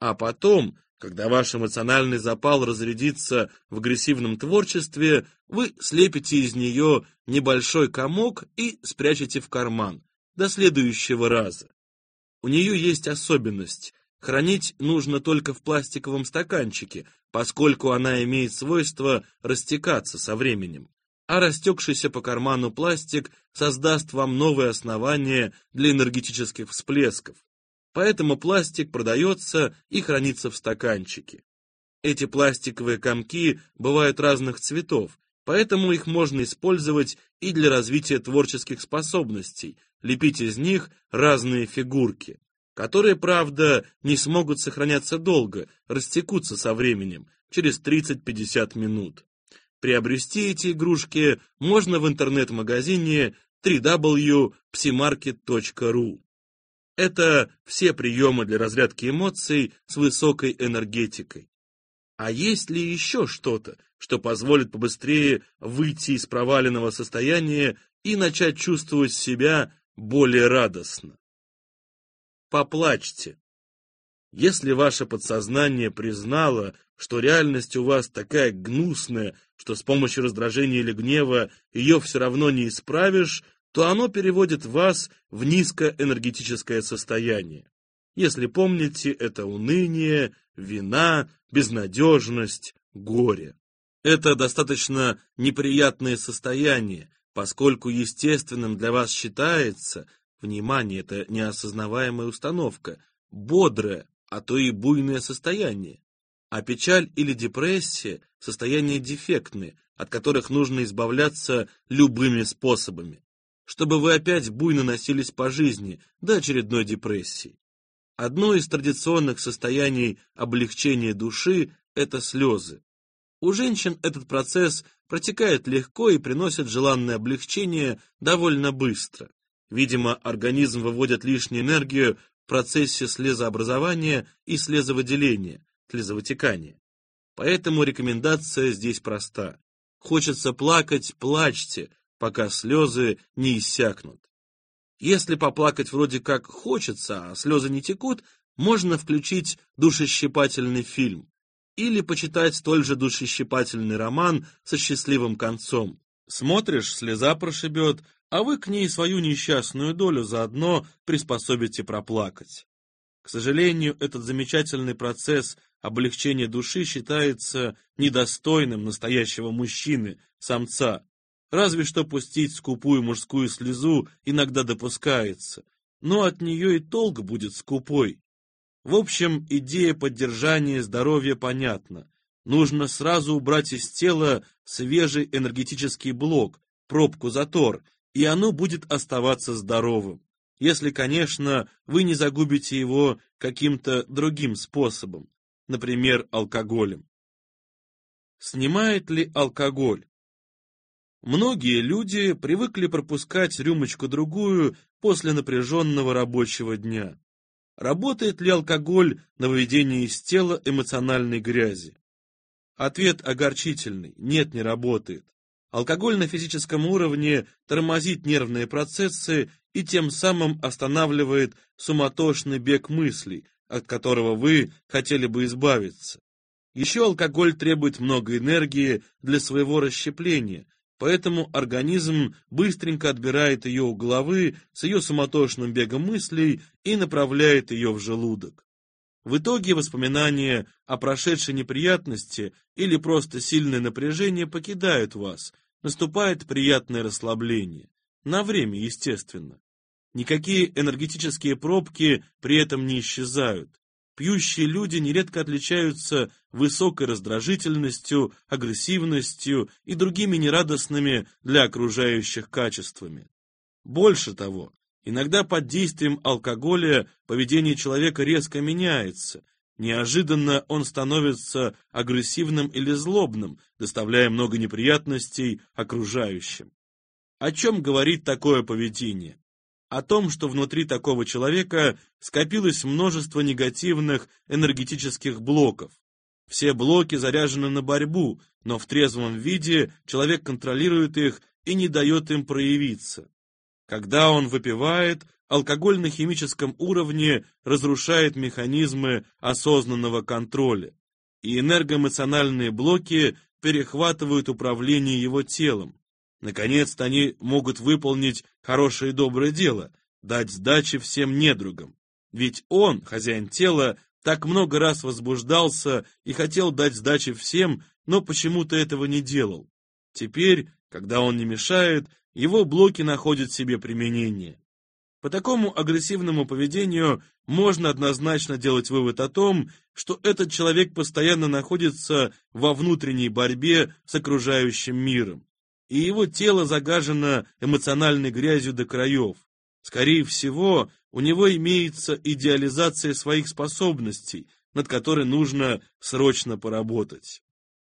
А потом, когда ваш эмоциональный запал разрядится в агрессивном творчестве, вы слепите из нее небольшой комок и спрячете в карман до следующего раза. У нее есть особенность Хранить нужно только в пластиковом стаканчике, поскольку она имеет свойство растекаться со временем. А растекшийся по карману пластик создаст вам новые основания для энергетических всплесков. Поэтому пластик продается и хранится в стаканчике. Эти пластиковые комки бывают разных цветов, поэтому их можно использовать и для развития творческих способностей, лепить из них разные фигурки которые, правда, не смогут сохраняться долго, растекутся со временем, через 30-50 минут. Приобрести эти игрушки можно в интернет-магазине www.psimarket.ru. Это все приемы для разрядки эмоций с высокой энергетикой. А есть ли еще что-то, что позволит побыстрее выйти из проваленного состояния и начать чувствовать себя более радостно? поплачьте. Если ваше подсознание признало, что реальность у вас такая гнусная, что с помощью раздражения или гнева ее все равно не исправишь, то оно переводит вас в низкоэнергетическое состояние. Если помните, это уныние, вина, безнадежность, горе. Это достаточно неприятное состояние, поскольку естественным для вас считается, Внимание — это неосознаваемая установка, бодрое, а то и буйное состояние. А печаль или депрессия — состояния дефектные, от которых нужно избавляться любыми способами, чтобы вы опять буйно носились по жизни до очередной депрессии. Одно из традиционных состояний облегчения души — это слезы. У женщин этот процесс протекает легко и приносит желанное облегчение довольно быстро. Видимо, организм выводит лишнюю энергию в процессе слезообразования и слезовыделения, слезовытекания. Поэтому рекомендация здесь проста. Хочется плакать – плачьте, пока слезы не иссякнут. Если поплакать вроде как хочется, а слезы не текут, можно включить душещипательный фильм или почитать столь же душещипательный роман со счастливым концом. Смотришь, слеза прошибет, а вы к ней свою несчастную долю заодно приспособите проплакать. К сожалению, этот замечательный процесс облегчения души считается недостойным настоящего мужчины, самца. Разве что пустить скупую мужскую слезу иногда допускается, но от нее и толк будет скупой. В общем, идея поддержания здоровья понятна. Нужно сразу убрать из тела свежий энергетический блок, пробку-затор, и оно будет оставаться здоровым, если, конечно, вы не загубите его каким-то другим способом, например, алкоголем. Снимает ли алкоголь? Многие люди привыкли пропускать рюмочку-другую после напряженного рабочего дня. Работает ли алкоголь на выведение из тела эмоциональной грязи? Ответ огорчительный – нет, не работает. Алкоголь на физическом уровне тормозит нервные процессы и тем самым останавливает суматошный бег мыслей, от которого вы хотели бы избавиться. Еще алкоголь требует много энергии для своего расщепления, поэтому организм быстренько отбирает ее у головы с ее суматошным бегом мыслей и направляет ее в желудок. В итоге воспоминания о прошедшей неприятности или просто сильное напряжение покидают вас, наступает приятное расслабление. На время, естественно. Никакие энергетические пробки при этом не исчезают. Пьющие люди нередко отличаются высокой раздражительностью, агрессивностью и другими нерадостными для окружающих качествами. Больше того, иногда под действием алкоголя поведение человека резко меняется. Неожиданно он становится агрессивным или злобным, доставляя много неприятностей окружающим. О чем говорит такое поведение? О том, что внутри такого человека скопилось множество негативных энергетических блоков. Все блоки заряжены на борьбу, но в трезвом виде человек контролирует их и не дает им проявиться. Когда он выпивает, алкоголь на химическом уровне разрушает механизмы осознанного контроля, и энергоэмоциональные блоки перехватывают управление его телом. Наконец-то они могут выполнить хорошее и доброе дело, дать сдачи всем недругам. Ведь он, хозяин тела, так много раз возбуждался и хотел дать сдачи всем, но почему-то этого не делал. Теперь, когда он не мешает, его блоки находят себе применение. По такому агрессивному поведению можно однозначно делать вывод о том, что этот человек постоянно находится во внутренней борьбе с окружающим миром и его тело загажено эмоциональной грязью до краев. Скорее всего, у него имеется идеализация своих способностей, над которой нужно срочно поработать.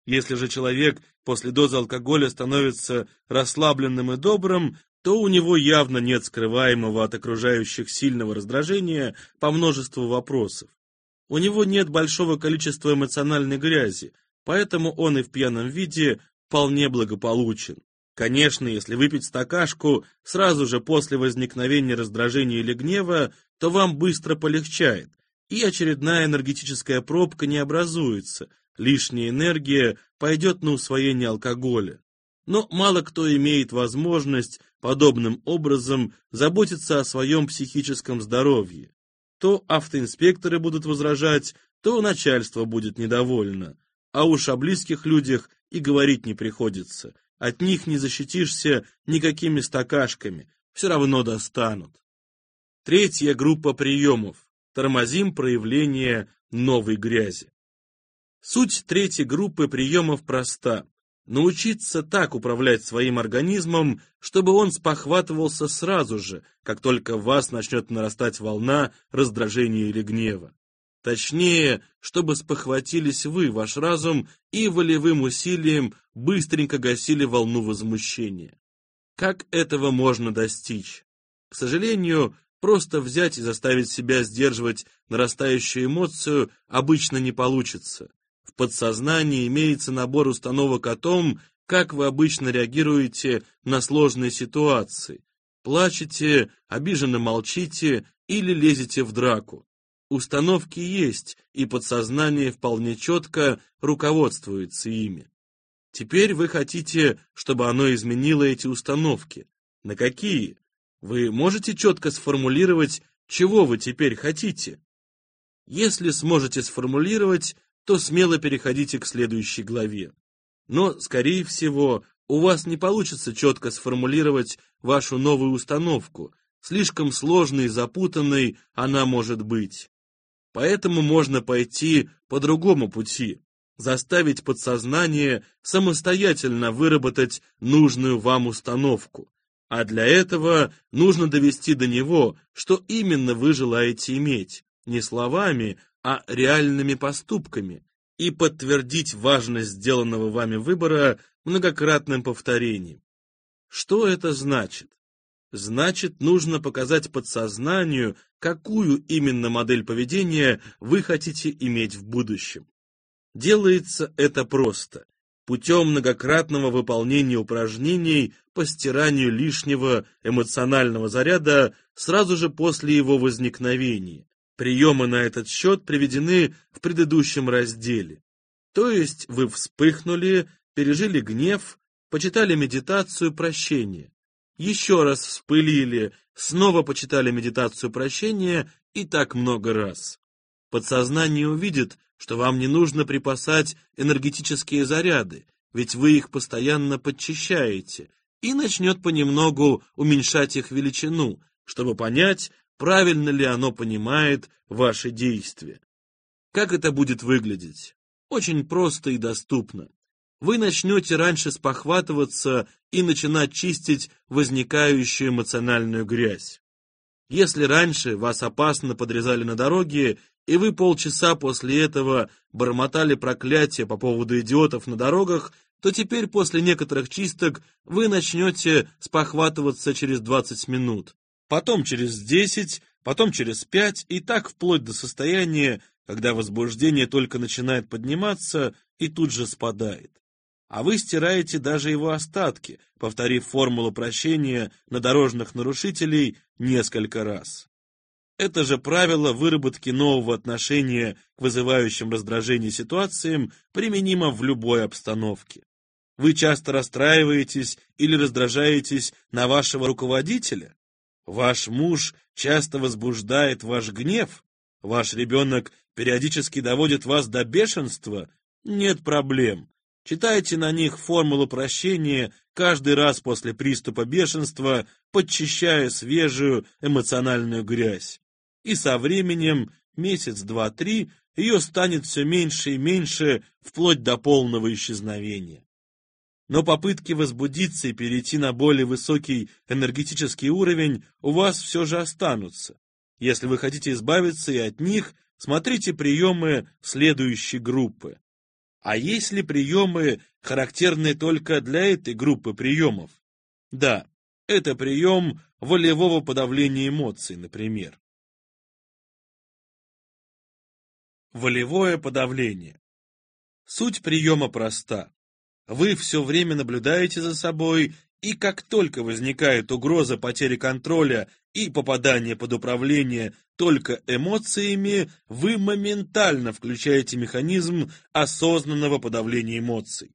Если же человек после дозы алкоголя становится расслабленным и добрым, то у него явно нет скрываемого от окружающих сильного раздражения по множеству вопросов. У него нет большого количества эмоциональной грязи, поэтому он и в пьяном виде вполне благополучен. Конечно, если выпить стакашку сразу же после возникновения раздражения или гнева, то вам быстро полегчает, и очередная энергетическая пробка не образуется, лишняя энергия пойдет на усвоение алкоголя. Но мало кто имеет возможность подобным образом заботиться о своем психическом здоровье. То автоинспекторы будут возражать, то начальство будет недовольно. А уж о близких людях и говорить не приходится – от них не защитишься никакими стакашками, все равно достанут. Третья группа приемов. Тормозим проявление новой грязи. Суть третьей группы приемов проста. Научиться так управлять своим организмом, чтобы он спохватывался сразу же, как только в вас начнет нарастать волна раздражения или гнева. Точнее, чтобы спохватились вы, ваш разум, и волевым усилием быстренько гасили волну возмущения. Как этого можно достичь? К сожалению, просто взять и заставить себя сдерживать нарастающую эмоцию обычно не получится. В подсознании имеется набор установок о том, как вы обычно реагируете на сложные ситуации. Плачете, обиженно молчите или лезете в драку. Установки есть, и подсознание вполне четко руководствуется ими. Теперь вы хотите, чтобы оно изменило эти установки. На какие? Вы можете четко сформулировать, чего вы теперь хотите? Если сможете сформулировать, то смело переходите к следующей главе. Но, скорее всего, у вас не получится четко сформулировать вашу новую установку, слишком сложной и запутанной она может быть. Поэтому можно пойти по другому пути, заставить подсознание самостоятельно выработать нужную вам установку. А для этого нужно довести до него, что именно вы желаете иметь, не словами, а реальными поступками, и подтвердить важность сделанного вами выбора многократным повторением. Что это значит? Значит, нужно показать подсознанию, какую именно модель поведения вы хотите иметь в будущем. Делается это просто, путем многократного выполнения упражнений по стиранию лишнего эмоционального заряда сразу же после его возникновения. Приемы на этот счет приведены в предыдущем разделе. То есть вы вспыхнули, пережили гнев, почитали медитацию прощения еще раз вспылили, снова почитали медитацию прощения и так много раз. Подсознание увидит, что вам не нужно припасать энергетические заряды, ведь вы их постоянно подчищаете, и начнет понемногу уменьшать их величину, чтобы понять, правильно ли оно понимает ваши действия. Как это будет выглядеть? Очень просто и доступно вы начнете раньше спохватываться и начинать чистить возникающую эмоциональную грязь. Если раньше вас опасно подрезали на дороге, и вы полчаса после этого бормотали проклятия по поводу идиотов на дорогах, то теперь после некоторых чисток вы начнете спохватываться через 20 минут, потом через 10, потом через 5 и так вплоть до состояния, когда возбуждение только начинает подниматься и тут же спадает а вы стираете даже его остатки, повторив формулу прощения на дорожных нарушителей несколько раз. Это же правило выработки нового отношения к вызывающим раздражение ситуациям применимо в любой обстановке. Вы часто расстраиваетесь или раздражаетесь на вашего руководителя? Ваш муж часто возбуждает ваш гнев? Ваш ребенок периодически доводит вас до бешенства? Нет проблем. Читайте на них формулу прощения каждый раз после приступа бешенства, подчищая свежую эмоциональную грязь. И со временем, месяц, два, три, ее станет все меньше и меньше, вплоть до полного исчезновения. Но попытки возбудиться и перейти на более высокий энергетический уровень у вас все же останутся. Если вы хотите избавиться и от них, смотрите приемы следующей группы. А есть ли приемы, характерные только для этой группы приемов? Да, это прием волевого подавления эмоций, например. Волевое подавление. Суть приема проста. Вы все время наблюдаете за собой, и как только возникает угроза потери контроля и попадания под управление только эмоциями, вы моментально включаете механизм осознанного подавления эмоций.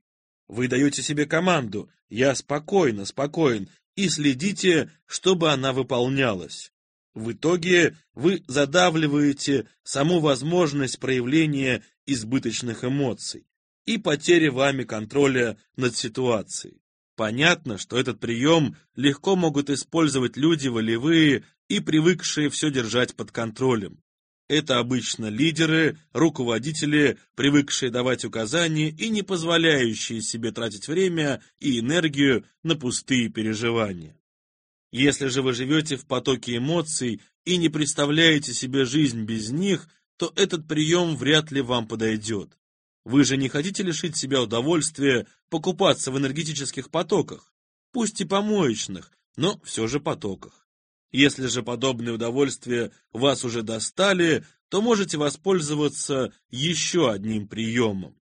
Вы даете себе команду «я спокойно, спокоен» и следите, чтобы она выполнялась. В итоге вы задавливаете саму возможность проявления избыточных эмоций и потери вами контроля над ситуацией. Понятно, что этот прием легко могут использовать люди волевые и привыкшие все держать под контролем. Это обычно лидеры, руководители, привыкшие давать указания и не позволяющие себе тратить время и энергию на пустые переживания. Если же вы живете в потоке эмоций и не представляете себе жизнь без них, то этот прием вряд ли вам подойдет. Вы же не хотите лишить себя удовольствия покупаться в энергетических потоках, пусть и помоечных, но все же потоках. Если же подобные удовольствия вас уже достали, то можете воспользоваться еще одним приемом.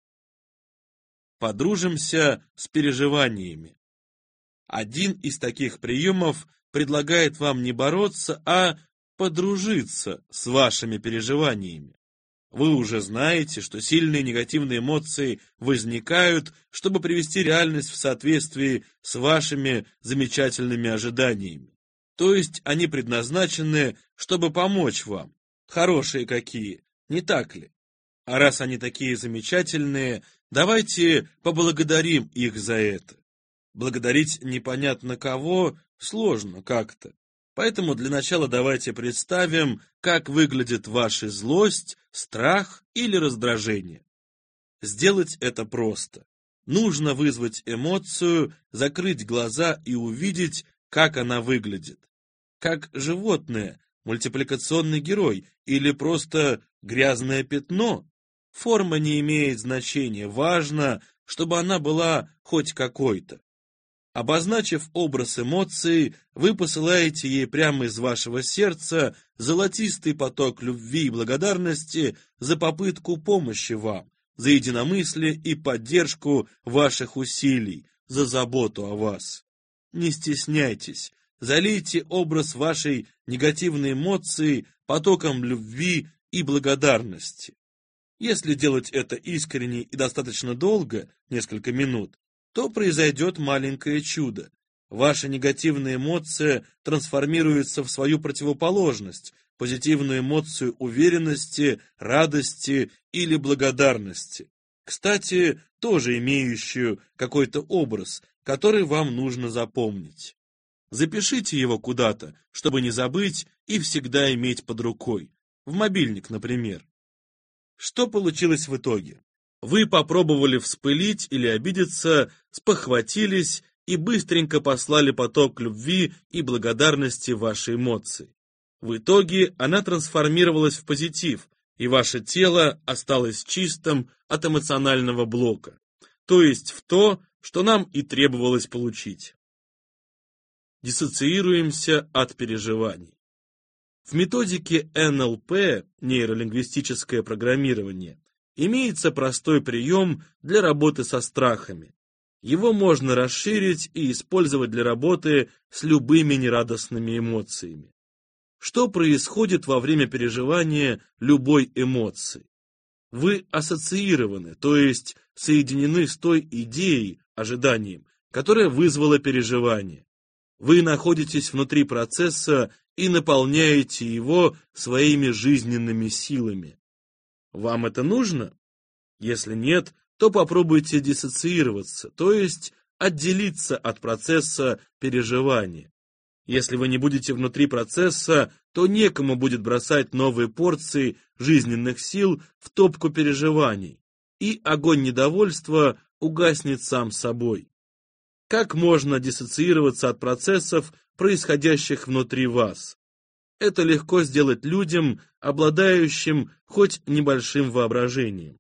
Подружимся с переживаниями. Один из таких приемов предлагает вам не бороться, а подружиться с вашими переживаниями. Вы уже знаете, что сильные негативные эмоции возникают, чтобы привести реальность в соответствии с вашими замечательными ожиданиями. То есть они предназначены, чтобы помочь вам. Хорошие какие, не так ли? А раз они такие замечательные, давайте поблагодарим их за это. Благодарить непонятно кого сложно как-то. Поэтому для начала давайте представим, как выглядит ваша злость, страх или раздражение. Сделать это просто. Нужно вызвать эмоцию, закрыть глаза и увидеть, как она выглядит. Как животное, мультипликационный герой или просто грязное пятно. Форма не имеет значения, важно, чтобы она была хоть какой-то. Обозначив образ эмоции, вы посылаете ей прямо из вашего сердца золотистый поток любви и благодарности за попытку помощи вам, за единомыслие и поддержку ваших усилий, за заботу о вас. Не стесняйтесь, залейте образ вашей негативной эмоции потоком любви и благодарности. Если делать это искренне и достаточно долго, несколько минут, то произойдет маленькое чудо. Ваша негативная эмоция трансформируется в свою противоположность, позитивную эмоцию уверенности, радости или благодарности. Кстати, тоже имеющую какой-то образ, который вам нужно запомнить. Запишите его куда-то, чтобы не забыть и всегда иметь под рукой. В мобильник, например. Что получилось в итоге? Вы попробовали вспылить или обидеться, спохватились и быстренько послали поток любви и благодарности вашей эмоции. В итоге она трансформировалась в позитив, и ваше тело осталось чистым от эмоционального блока, то есть в то, что нам и требовалось получить. Диссоциируемся от переживаний. В методике НЛП, нейролингвистическое программирование, имеется простой прием для работы со страхами. Его можно расширить и использовать для работы с любыми нерадостными эмоциями. Что происходит во время переживания любой эмоции? Вы ассоциированы, то есть соединены с той идеей, ожиданием, которая вызвала переживание. Вы находитесь внутри процесса и наполняете его своими жизненными силами. Вам это нужно? Если нет, то попробуйте диссоциироваться, то есть отделиться от процесса переживания. Если вы не будете внутри процесса, то некому будет бросать новые порции жизненных сил в топку переживаний, и огонь недовольства угаснет сам собой. Как можно диссоциироваться от процессов, происходящих внутри вас? Это легко сделать людям, обладающим хоть небольшим воображением.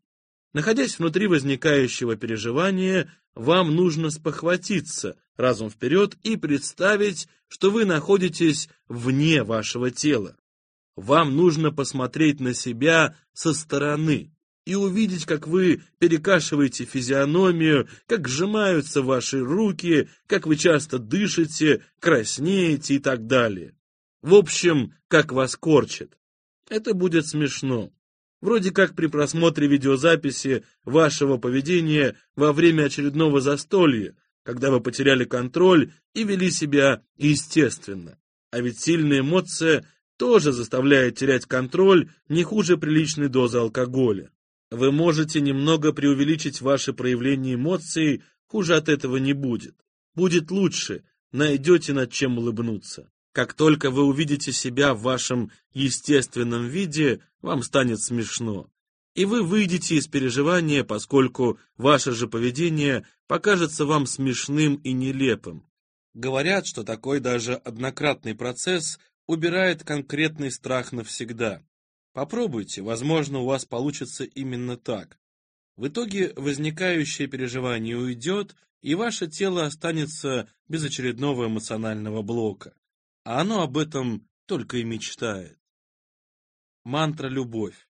Находясь внутри возникающего переживания, вам нужно спохватиться, разум вперед, и представить, что вы находитесь вне вашего тела. Вам нужно посмотреть на себя со стороны и увидеть, как вы перекашиваете физиономию, как сжимаются ваши руки, как вы часто дышите, краснеете и так далее. В общем, как вас корчит. Это будет смешно. Вроде как при просмотре видеозаписи вашего поведения во время очередного застолья, когда вы потеряли контроль и вели себя естественно. А ведь сильная эмоция тоже заставляет терять контроль не хуже приличной дозы алкоголя. Вы можете немного преувеличить ваши проявления эмоций, хуже от этого не будет. Будет лучше, найдете над чем улыбнуться. Как только вы увидите себя в вашем естественном виде, вам станет смешно. И вы выйдете из переживания, поскольку ваше же поведение покажется вам смешным и нелепым. Говорят, что такой даже однократный процесс убирает конкретный страх навсегда. Попробуйте, возможно, у вас получится именно так. В итоге возникающее переживание уйдет, и ваше тело останется без очередного эмоционального блока а оно об этом только и мечтает. Мантра «Любовь».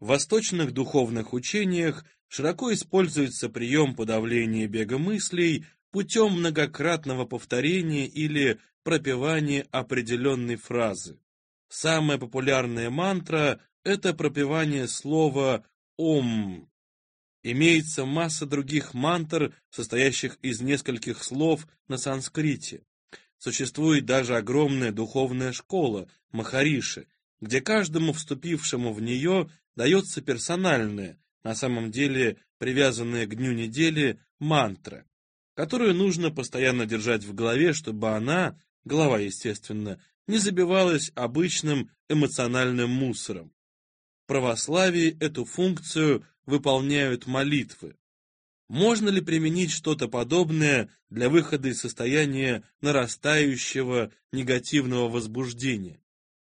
В восточных духовных учениях широко используется прием подавления бега мыслей путем многократного повторения или пропевания определенной фразы. Самая популярная мантра – это пропевание слова «Ом». Имеется масса других мантр, состоящих из нескольких слов на санскрите. Существует даже огромная духовная школа Махариши, где каждому вступившему в нее дается персональная, на самом деле привязанная к дню недели, мантра, которую нужно постоянно держать в голове, чтобы она, голова, естественно, не забивалась обычным эмоциональным мусором. В православии эту функцию выполняют молитвы. Можно ли применить что-то подобное для выхода из состояния нарастающего негативного возбуждения?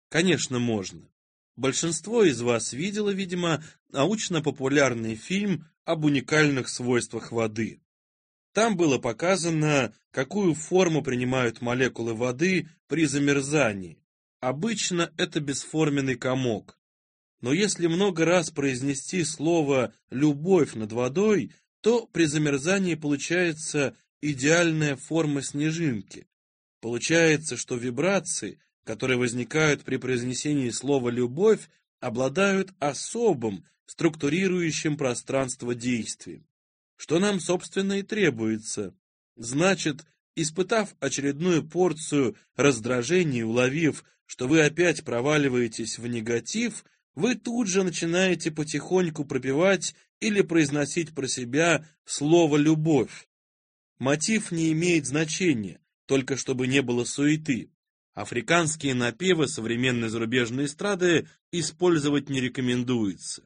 Конечно, можно. Большинство из вас видело, видимо, научно-популярный фильм об уникальных свойствах воды. Там было показано, какую форму принимают молекулы воды при замерзании. Обычно это бесформенный комок. Но если много раз произнести слово «любовь» над водой, то при замерзании получается идеальная форма снежинки. Получается, что вибрации, которые возникают при произнесении слова «любовь», обладают особым, структурирующим пространство действием, что нам, собственно, и требуется. Значит, испытав очередную порцию раздражения, уловив, что вы опять проваливаетесь в негатив, вы тут же начинаете потихоньку пропевать или произносить про себя слово «любовь». Мотив не имеет значения, только чтобы не было суеты. Африканские напевы современной зарубежной эстрады использовать не рекомендуется.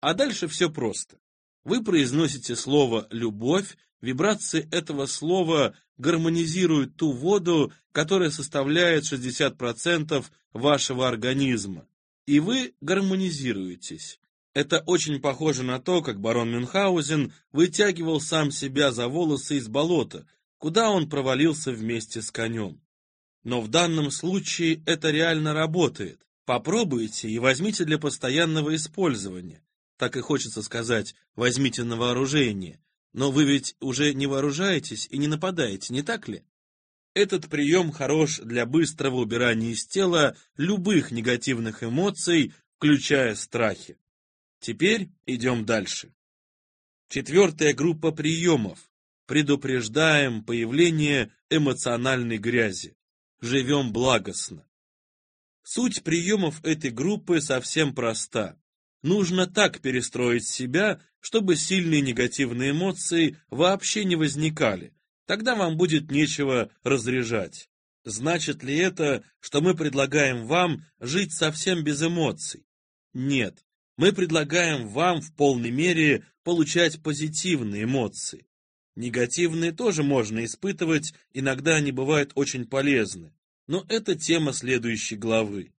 А дальше все просто. Вы произносите слово «любовь», вибрации этого слова гармонизируют ту воду, которая составляет 60% вашего организма, и вы гармонизируетесь. Это очень похоже на то, как барон Мюнхгаузен вытягивал сам себя за волосы из болота, куда он провалился вместе с конем. Но в данном случае это реально работает. Попробуйте и возьмите для постоянного использования. Так и хочется сказать, возьмите на вооружение. Но вы ведь уже не вооружаетесь и не нападаете, не так ли? Этот прием хорош для быстрого убирания из тела любых негативных эмоций, включая страхи. Теперь идем дальше. Четвертая группа приемов. Предупреждаем появление эмоциональной грязи. Живем благостно. Суть приемов этой группы совсем проста. Нужно так перестроить себя, чтобы сильные негативные эмоции вообще не возникали. Тогда вам будет нечего разряжать. Значит ли это, что мы предлагаем вам жить совсем без эмоций? Нет мы предлагаем вам в полной мере получать позитивные эмоции. Негативные тоже можно испытывать, иногда они бывают очень полезны. Но это тема следующей главы.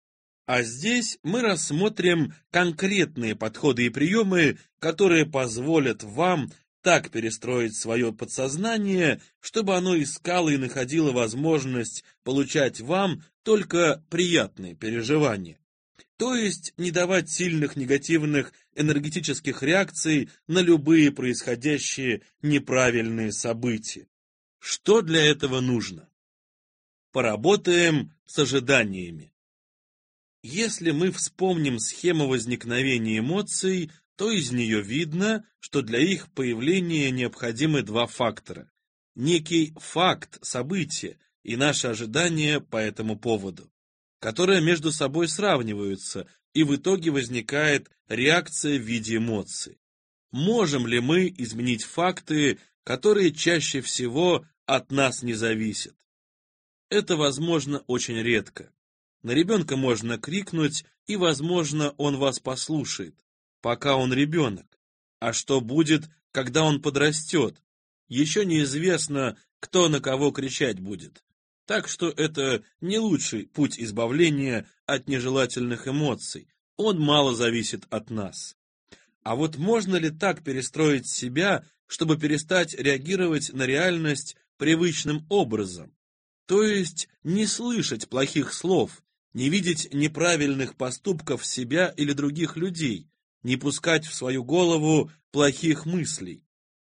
А здесь мы рассмотрим конкретные подходы и приемы, которые позволят вам так перестроить свое подсознание, чтобы оно искало и находило возможность получать вам только приятные переживания то есть не давать сильных негативных энергетических реакций на любые происходящие неправильные события. Что для этого нужно? Поработаем с ожиданиями. Если мы вспомним схему возникновения эмоций, то из нее видно, что для их появления необходимы два фактора. Некий факт события и наши ожидания по этому поводу которые между собой сравниваются, и в итоге возникает реакция в виде эмоций. Можем ли мы изменить факты, которые чаще всего от нас не зависят? Это возможно очень редко. На ребенка можно крикнуть, и, возможно, он вас послушает, пока он ребенок. А что будет, когда он подрастет? Еще неизвестно, кто на кого кричать будет. Так что это не лучший путь избавления от нежелательных эмоций, он мало зависит от нас. А вот можно ли так перестроить себя, чтобы перестать реагировать на реальность привычным образом? То есть не слышать плохих слов, не видеть неправильных поступков себя или других людей, не пускать в свою голову плохих мыслей.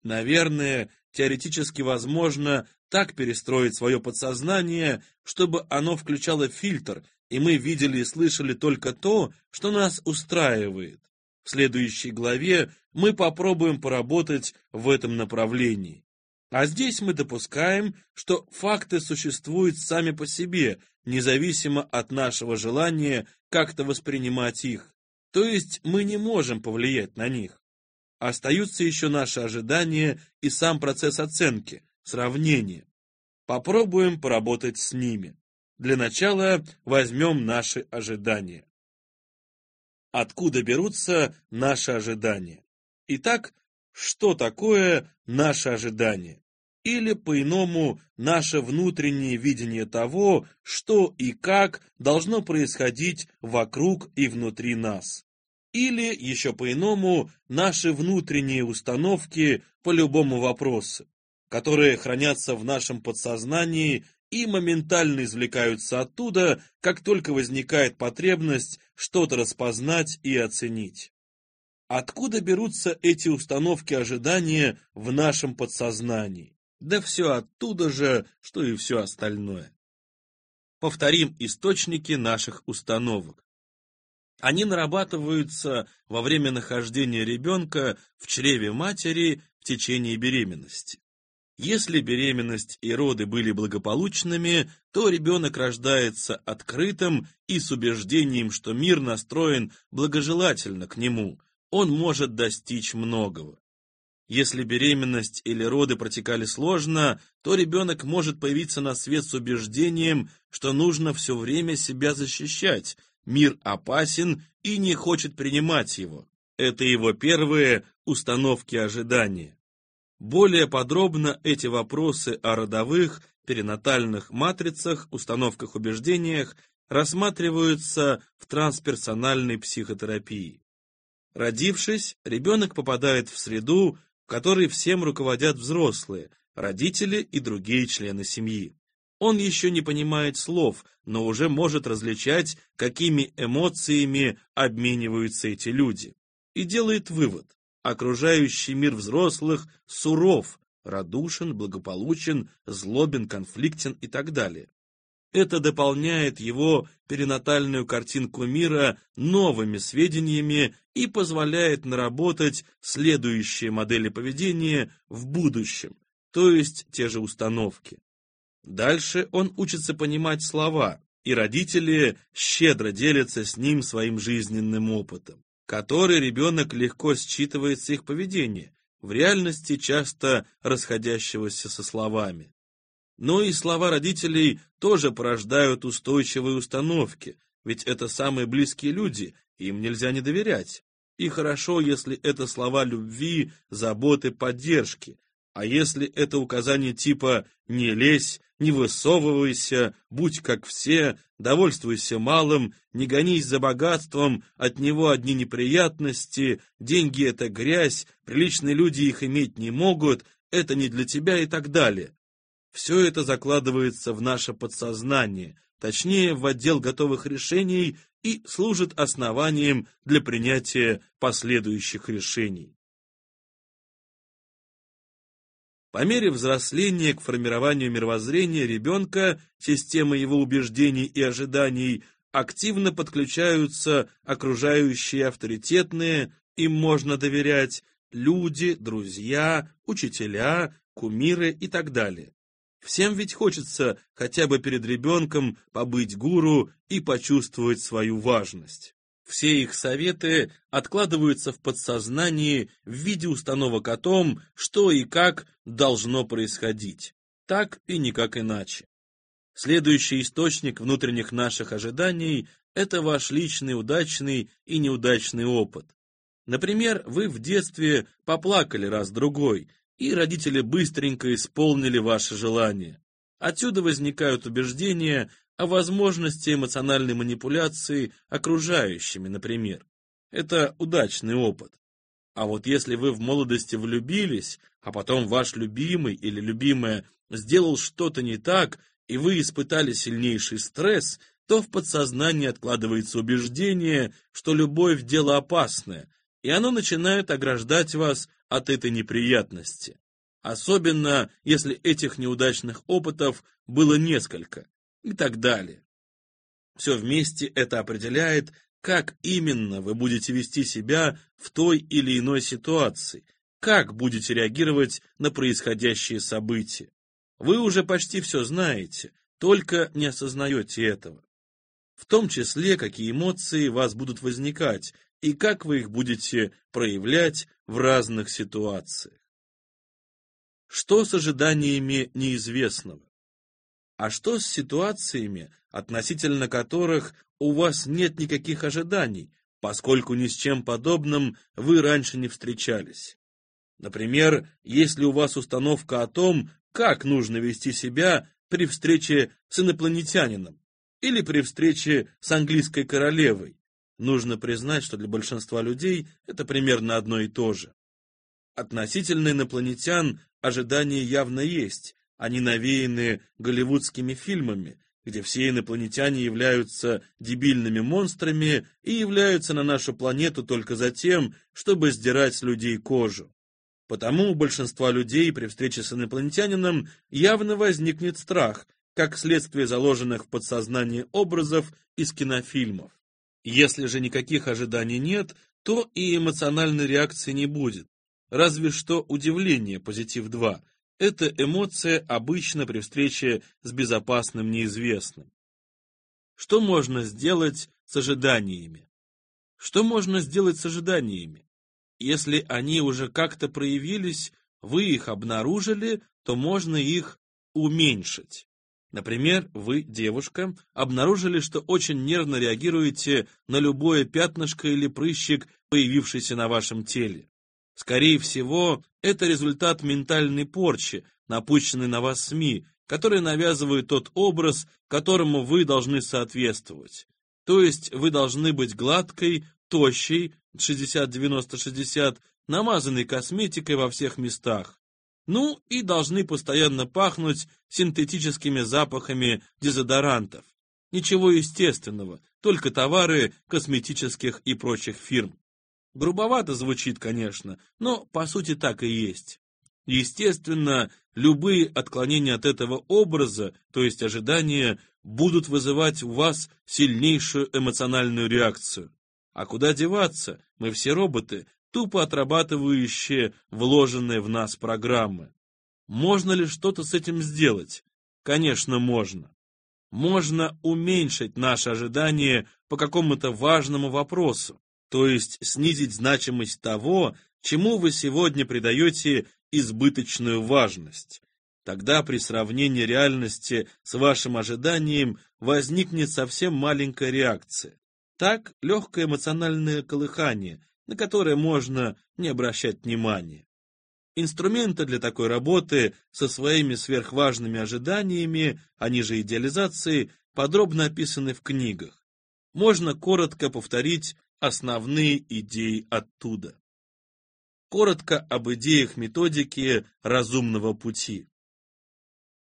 Наверное, теоретически возможно так перестроить свое подсознание, чтобы оно включало фильтр, и мы видели и слышали только то, что нас устраивает. В следующей главе мы попробуем поработать в этом направлении. А здесь мы допускаем, что факты существуют сами по себе, независимо от нашего желания как-то воспринимать их. То есть мы не можем повлиять на них. Остаются еще наши ожидания и сам процесс оценки, сравнение. Попробуем поработать с ними. Для начала возьмем наши ожидания. Откуда берутся наши ожидания? Итак, что такое наше ожидание, или, по-иному, наше внутреннее видение того, что и как должно происходить вокруг и внутри нас. Или, еще по-иному, наши внутренние установки по любому вопросу, которые хранятся в нашем подсознании и моментально извлекаются оттуда, как только возникает потребность что-то распознать и оценить. Откуда берутся эти установки ожидания в нашем подсознании? Да все оттуда же, что и все остальное. Повторим источники наших установок. Они нарабатываются во время нахождения ребенка в чреве матери в течение беременности. Если беременность и роды были благополучными, то ребенок рождается открытым и с убеждением, что мир настроен благожелательно к нему, он может достичь многого. Если беременность или роды протекали сложно, то ребенок может появиться на свет с убеждением, что нужно все время себя защищать, мир опасен и не хочет принимать его. Это его первые установки ожидания. Более подробно эти вопросы о родовых, перинатальных матрицах, установках убеждениях рассматриваются в трансперсональной психотерапии. Родившись, ребенок попадает в среду, которой всем руководят взрослые, родители и другие члены семьи. Он еще не понимает слов, но уже может различать, какими эмоциями обмениваются эти люди. И делает вывод. Окружающий мир взрослых суров, радушен, благополучен, злобен, конфликтен и так далее. Это дополняет его перинатальную картинку мира новыми сведениями и позволяет наработать следующие модели поведения в будущем, то есть те же установки. Дальше он учится понимать слова, и родители щедро делятся с ним своим жизненным опытом который ребенок легко считывает с их поведения, в реальности часто расходящегося со словами. Но и слова родителей тоже порождают устойчивые установки, ведь это самые близкие люди, им нельзя не доверять. И хорошо, если это слова любви, заботы, поддержки, а если это указание типа «не лезь», «не высовывайся», «будь как все», «довольствуйся малым», «не гонись за богатством», «от него одни неприятности», «деньги — это грязь», «приличные люди их иметь не могут», «это не для тебя» и так далее. Все это закладывается в наше подсознание, точнее, в отдел готовых решений и служит основанием для принятия последующих решений. По мере взросления к формированию мировоззрения ребенка, системы его убеждений и ожиданий, активно подключаются окружающие авторитетные, им можно доверять, люди, друзья, учителя, кумиры и так далее. Всем ведь хочется хотя бы перед ребенком побыть гуру и почувствовать свою важность. Все их советы откладываются в подсознании в виде установок о том, что и как должно происходить. Так и никак иначе. Следующий источник внутренних наших ожиданий – это ваш личный удачный и неудачный опыт. Например, вы в детстве поплакали раз-другой, и родители быстренько исполнили ваше желание. Отсюда возникают убеждения, о возможности эмоциональной манипуляции окружающими, например. Это удачный опыт. А вот если вы в молодости влюбились, а потом ваш любимый или любимая сделал что-то не так, и вы испытали сильнейший стресс, то в подсознании откладывается убеждение, что любовь – дело опасное, и оно начинает ограждать вас от этой неприятности. Особенно, если этих неудачных опытов было несколько и так далее. Все вместе это определяет, как именно вы будете вести себя в той или иной ситуации, как будете реагировать на происходящие события. Вы уже почти все знаете, только не осознаете этого. В том числе, какие эмоции у вас будут возникать и как вы их будете проявлять в разных ситуациях. Что с ожиданиями неизвестного? А что с ситуациями, относительно которых у вас нет никаких ожиданий, поскольку ни с чем подобным вы раньше не встречались? Например, если у вас установка о том, как нужно вести себя при встрече с инопланетянином или при встрече с английской королевой, нужно признать, что для большинства людей это примерно одно и то же. Относительно инопланетян ожидания явно есть, они навеяны голливудскими фильмами, где все инопланетяне являются дебильными монстрами и являются на нашу планету только за тем, чтобы сдирать с людей кожу. Потому у большинства людей при встрече с инопланетянином явно возникнет страх, как следствие заложенных в подсознании образов из кинофильмов. Если же никаких ожиданий нет, то и эмоциональной реакции не будет. Разве что удивление, позитив 2, эта эмоция обычно при встрече с безопасным неизвестным. Что можно сделать с ожиданиями? Что можно сделать с ожиданиями? Если они уже как-то проявились, вы их обнаружили, то можно их уменьшить. Например, вы, девушка, обнаружили, что очень нервно реагируете на любое пятнышко или прыщик, появившийся на вашем теле. Скорее всего, это результат ментальной порчи, напущенной на вас СМИ, которые навязывают тот образ, которому вы должны соответствовать. То есть вы должны быть гладкой, тощей, 60-90-60, намазанной косметикой во всех местах. Ну и должны постоянно пахнуть синтетическими запахами дезодорантов. Ничего естественного, только товары косметических и прочих фирм. Грубовато звучит, конечно, но по сути так и есть. Естественно, любые отклонения от этого образа, то есть ожидания, будут вызывать у вас сильнейшую эмоциональную реакцию. А куда деваться? Мы все роботы, тупо отрабатывающие вложенные в нас программы. Можно ли что-то с этим сделать? Конечно, можно. Можно уменьшить наши ожидания по какому-то важному вопросу то есть снизить значимость того, чему вы сегодня придаете избыточную важность. Тогда при сравнении реальности с вашим ожиданием возникнет совсем маленькая реакция. Так, легкое эмоциональное колыхание, на которое можно не обращать внимания. Инструменты для такой работы со своими сверхважными ожиданиями, они же идеализации, подробно описаны в книгах. Можно коротко повторить основные идеи оттуда. Коротко об идеях методики разумного пути.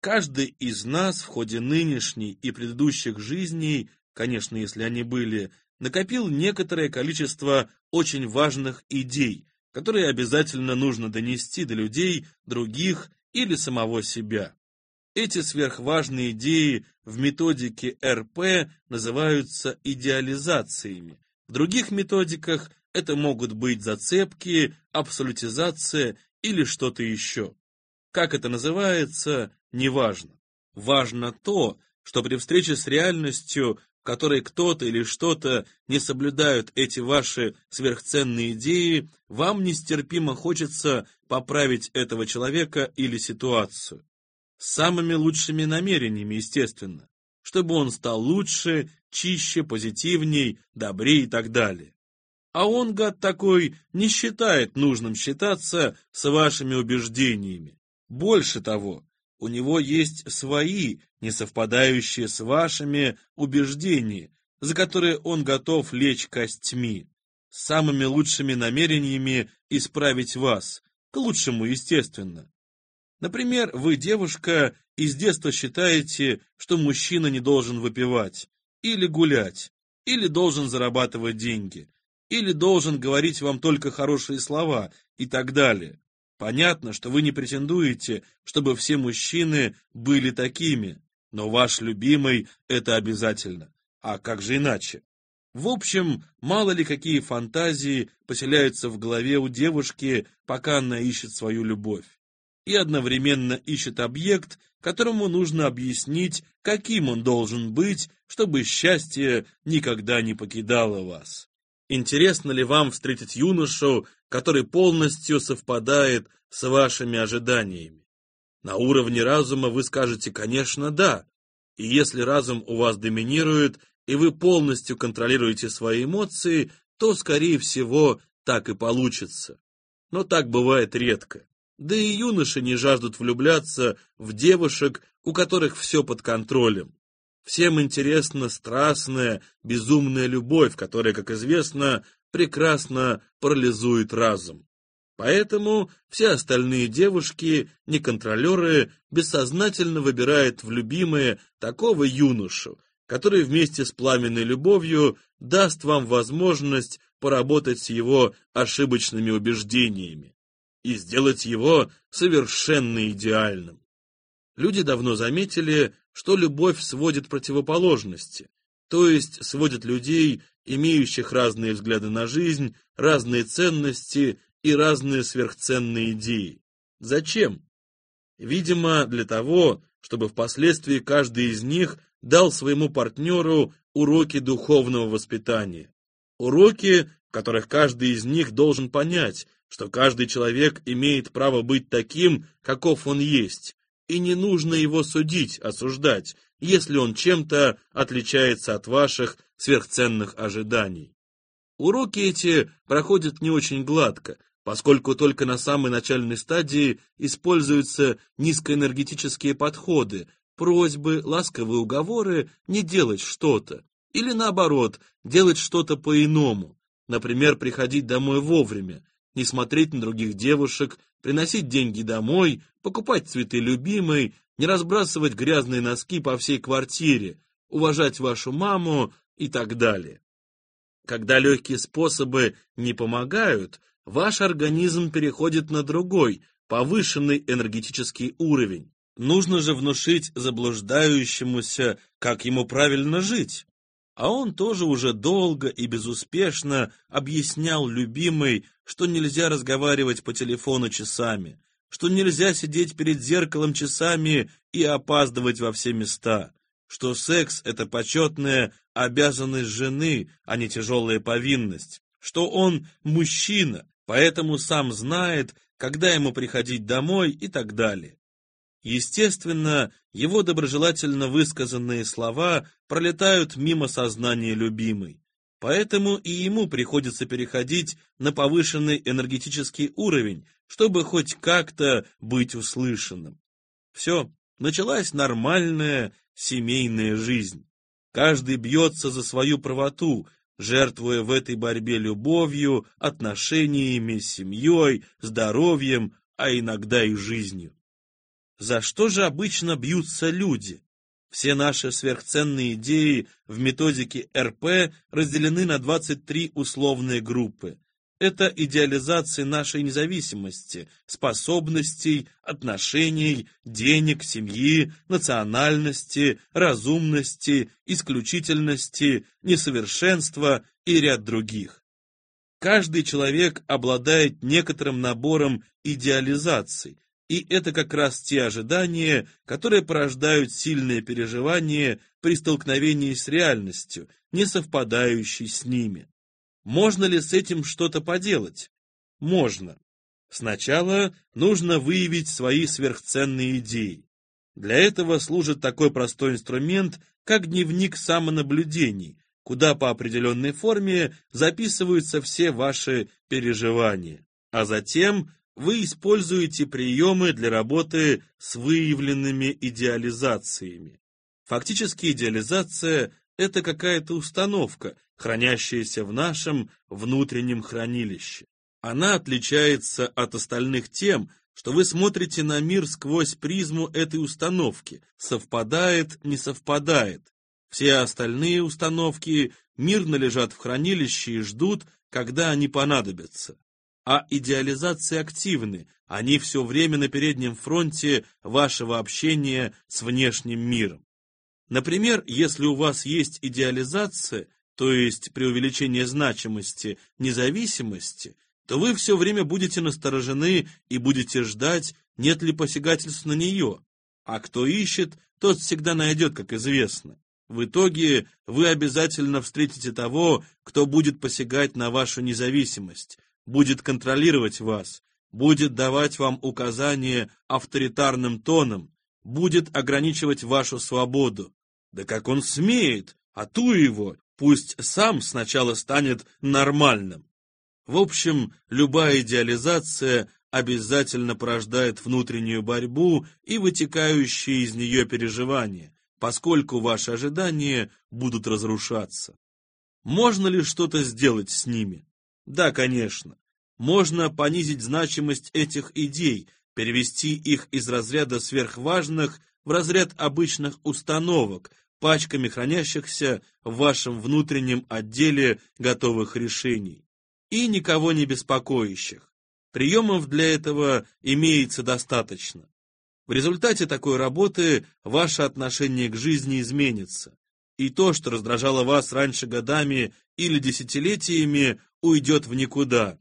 Каждый из нас в ходе нынешней и предыдущих жизней, конечно, если они были, накопил некоторое количество очень важных идей, которые обязательно нужно донести до людей, других или самого себя. Эти сверхважные идеи в методике РП называются идеализациями, в других методиках это могут быть зацепки, абсолютизация или что-то еще. Как это называется, неважно. Важно то, что при встрече с реальностью, в которой кто-то или что-то не соблюдают эти ваши сверхценные идеи, вам нестерпимо хочется поправить этого человека или ситуацию. С самыми лучшими намерениями, естественно чтобы он стал лучше, чище, позитивней, добрее и так далее. А он, гад такой, не считает нужным считаться с вашими убеждениями. Больше того, у него есть свои, не совпадающие с вашими, убеждения, за которые он готов лечь костьми, с самыми лучшими намерениями исправить вас, к лучшему, естественно. Например, вы девушка и с детства считаете, что мужчина не должен выпивать, или гулять, или должен зарабатывать деньги, или должен говорить вам только хорошие слова и так далее. Понятно, что вы не претендуете, чтобы все мужчины были такими, но ваш любимый – это обязательно. А как же иначе? В общем, мало ли какие фантазии поселяются в голове у девушки, пока она ищет свою любовь и одновременно ищет объект, которому нужно объяснить, каким он должен быть, чтобы счастье никогда не покидало вас. Интересно ли вам встретить юношу, который полностью совпадает с вашими ожиданиями? На уровне разума вы скажете, конечно, да. И если разум у вас доминирует, и вы полностью контролируете свои эмоции, то, скорее всего, так и получится. но так бывает редко. Да и юноши не жаждут влюбляться в девушек, у которых все под контролем. Всем интересна страстная, безумная любовь, которая, как известно, прекрасно парализует разум. Поэтому все остальные девушки, не контролеры, бессознательно выбирают в любимые такого юношу, который вместе с пламенной любовью даст вам возможность поработать с его ошибочными убеждениями и сделать его совершенно идеальным. Люди давно заметили, что любовь сводит противоположности, то есть сводит людей, имеющих разные взгляды на жизнь, разные ценности и разные сверхценные идеи. Зачем? Видимо, для того, чтобы впоследствии каждый из них дал своему партнеру уроки духовного воспитания. Уроки, в которых каждый из них должен понять, что каждый человек имеет право быть таким, каков он есть, и не нужно его судить, осуждать, если он чем-то отличается от ваших сверхценных ожиданий. Уроки эти проходят не очень гладко, поскольку только на самой начальной стадии используются низкоэнергетические подходы, просьбы, ласковые уговоры не делать что-то, или наоборот, делать что-то по-иному, например, приходить домой вовремя, не смотреть на других девушек, приносить деньги домой, покупать цветы любимой, не разбрасывать грязные носки по всей квартире, уважать вашу маму и так далее. Когда легкие способы не помогают, ваш организм переходит на другой, повышенный энергетический уровень. Нужно же внушить заблуждающемуся, как ему правильно жить. А он тоже уже долго и безуспешно объяснял любимой, что нельзя разговаривать по телефону часами, что нельзя сидеть перед зеркалом часами и опаздывать во все места, что секс — это почетная обязанность жены, а не тяжелая повинность, что он мужчина, поэтому сам знает, когда ему приходить домой и так далее. Естественно, его доброжелательно высказанные слова пролетают мимо сознания любимой, поэтому и ему приходится переходить на повышенный энергетический уровень, чтобы хоть как-то быть услышанным. Все, началась нормальная семейная жизнь. Каждый бьется за свою правоту, жертвуя в этой борьбе любовью, отношениями, семьей, здоровьем, а иногда и жизнью. За что же обычно бьются люди? Все наши сверхценные идеи в методике РП разделены на 23 условные группы. Это идеализация нашей независимости, способностей, отношений, денег, семьи, национальности, разумности, исключительности, несовершенства и ряд других. Каждый человек обладает некоторым набором идеализаций, и это как раз те ожидания, которые порождают сильные переживания при столкновении с реальностью, не совпадающей с ними. Можно ли с этим что-то поделать? Можно. Сначала нужно выявить свои сверхценные идеи. Для этого служит такой простой инструмент, как дневник самонаблюдений, куда по определенной форме записываются все ваши переживания. А затем вы используете приемы для работы с выявленными идеализациями. Фактически идеализация – это какая-то установка, хранящаяся в нашем внутреннем хранилище. Она отличается от остальных тем, что вы смотрите на мир сквозь призму этой установки, совпадает, не совпадает. Все остальные установки мирно лежат в хранилище и ждут, когда они понадобятся а идеализации активны, они все время на переднем фронте вашего общения с внешним миром. Например, если у вас есть идеализация, то есть преувеличение значимости, независимости, то вы все время будете насторожены и будете ждать, нет ли посягательств на нее. А кто ищет, тот всегда найдет, как известно. В итоге вы обязательно встретите того, кто будет посягать на вашу независимость, будет контролировать вас, будет давать вам указания авторитарным тоном, будет ограничивать вашу свободу. Да как он смеет, а ту его, пусть сам сначала станет нормальным. В общем, любая идеализация обязательно порождает внутреннюю борьбу и вытекающие из нее переживания, поскольку ваши ожидания будут разрушаться. Можно ли что-то сделать с ними? Да, конечно. Можно понизить значимость этих идей, перевести их из разряда сверхважных в разряд обычных установок, пачками хранящихся в вашем внутреннем отделе готовых решений, и никого не беспокоящих. Приемов для этого имеется достаточно. В результате такой работы ваше отношение к жизни изменится, и то, что раздражало вас раньше годами или десятилетиями, уйдет в никуда,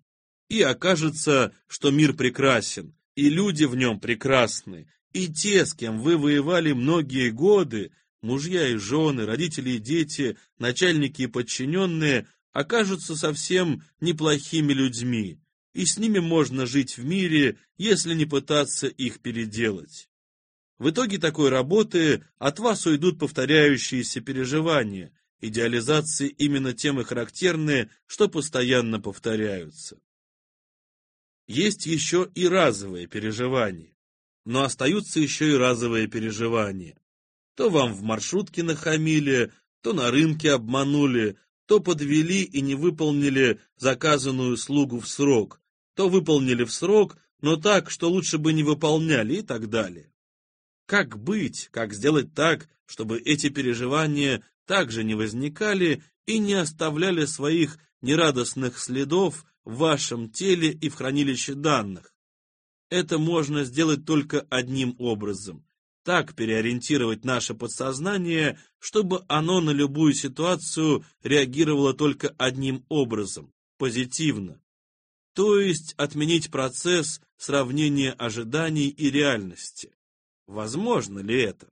и окажется, что мир прекрасен, и люди в нем прекрасны, и те, с кем вы воевали многие годы, мужья и жены, родители и дети, начальники и подчиненные, окажутся совсем неплохими людьми, и с ними можно жить в мире, если не пытаться их переделать. В итоге такой работы от вас уйдут повторяющиеся переживания, идеализации именно тем и характерны, что постоянно повторяются. Есть еще и разовые переживания, но остаются еще и разовые переживания. То вам в маршрутке нахамили, то на рынке обманули, то подвели и не выполнили заказанную услугу в срок, то выполнили в срок, но так, что лучше бы не выполняли и так далее. Как быть, как сделать так, чтобы эти переживания также не возникали и не оставляли своих нерадостных следов в вашем теле и в хранилище данных? Это можно сделать только одним образом. Так переориентировать наше подсознание, чтобы оно на любую ситуацию реагировало только одним образом, позитивно то есть отменить процесс сравнения ожиданий и реальности. Возможно ли это?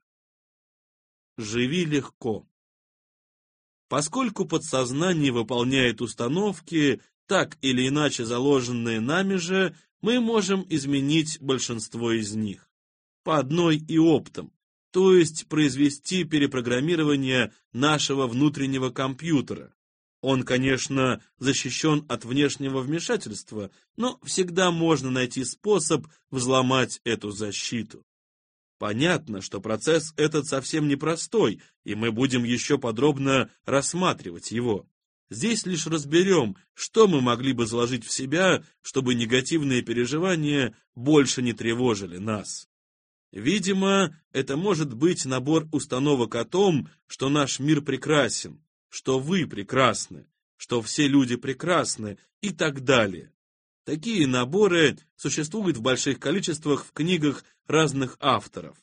Живи легко. Поскольку подсознание выполняет установки, так или иначе заложенные нами же, мы можем изменить большинство из них. По одной и оптом, то есть произвести перепрограммирование нашего внутреннего компьютера, он, конечно, защищен от внешнего вмешательства, но всегда можно найти способ взломать эту защиту. Понятно, что процесс этот совсем непростой, и мы будем еще подробно рассматривать его. Здесь лишь разберем, что мы могли бы заложить в себя, чтобы негативные переживания больше не тревожили нас. Видимо, это может быть набор установок о том, что наш мир прекрасен, что вы прекрасны, что все люди прекрасны и так далее. Такие наборы существуют в больших количествах в книгах разных авторов.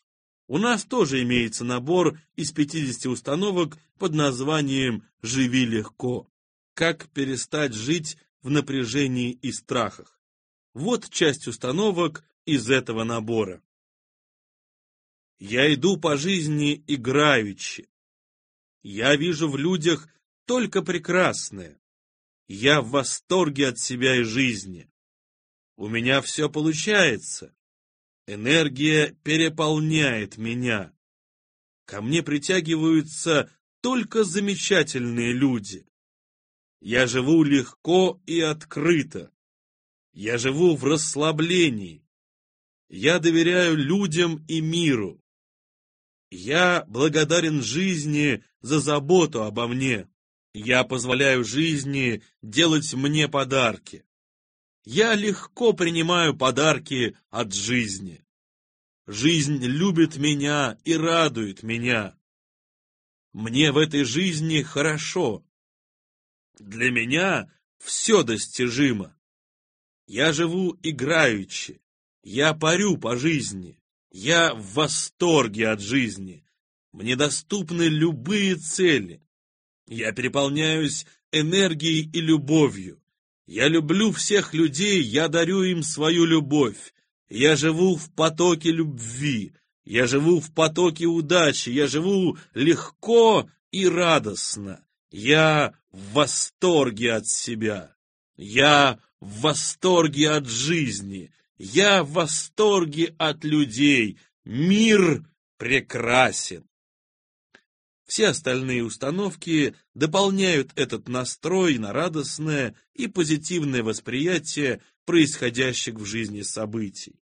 У нас тоже имеется набор из 50 установок под названием «Живи легко». Как перестать жить в напряжении и страхах. Вот часть установок из этого набора. Я иду по жизни играючи, я вижу в людях только прекрасное. Я в восторге от себя и жизни. У меня все получается. Энергия переполняет меня. Ко мне притягиваются только замечательные люди. Я живу легко и открыто. Я живу в расслаблении. Я доверяю людям и миру. Я благодарен жизни за заботу обо мне. Я позволяю жизни делать мне подарки. Я легко принимаю подарки от жизни. Жизнь любит меня и радует меня. Мне в этой жизни хорошо. Для меня все достижимо. Я живу играючи. Я парю по жизни. Я в восторге от жизни. Мне доступны любые цели. Я переполняюсь энергией и любовью. Я люблю всех людей, я дарю им свою любовь. Я живу в потоке любви. Я живу в потоке удачи. Я живу легко и радостно. Я в восторге от себя. Я в восторге от жизни. Я в восторге от людей. Мир прекрасен. Все остальные установки дополняют этот настрой на радостное и позитивное восприятие происходящих в жизни событий.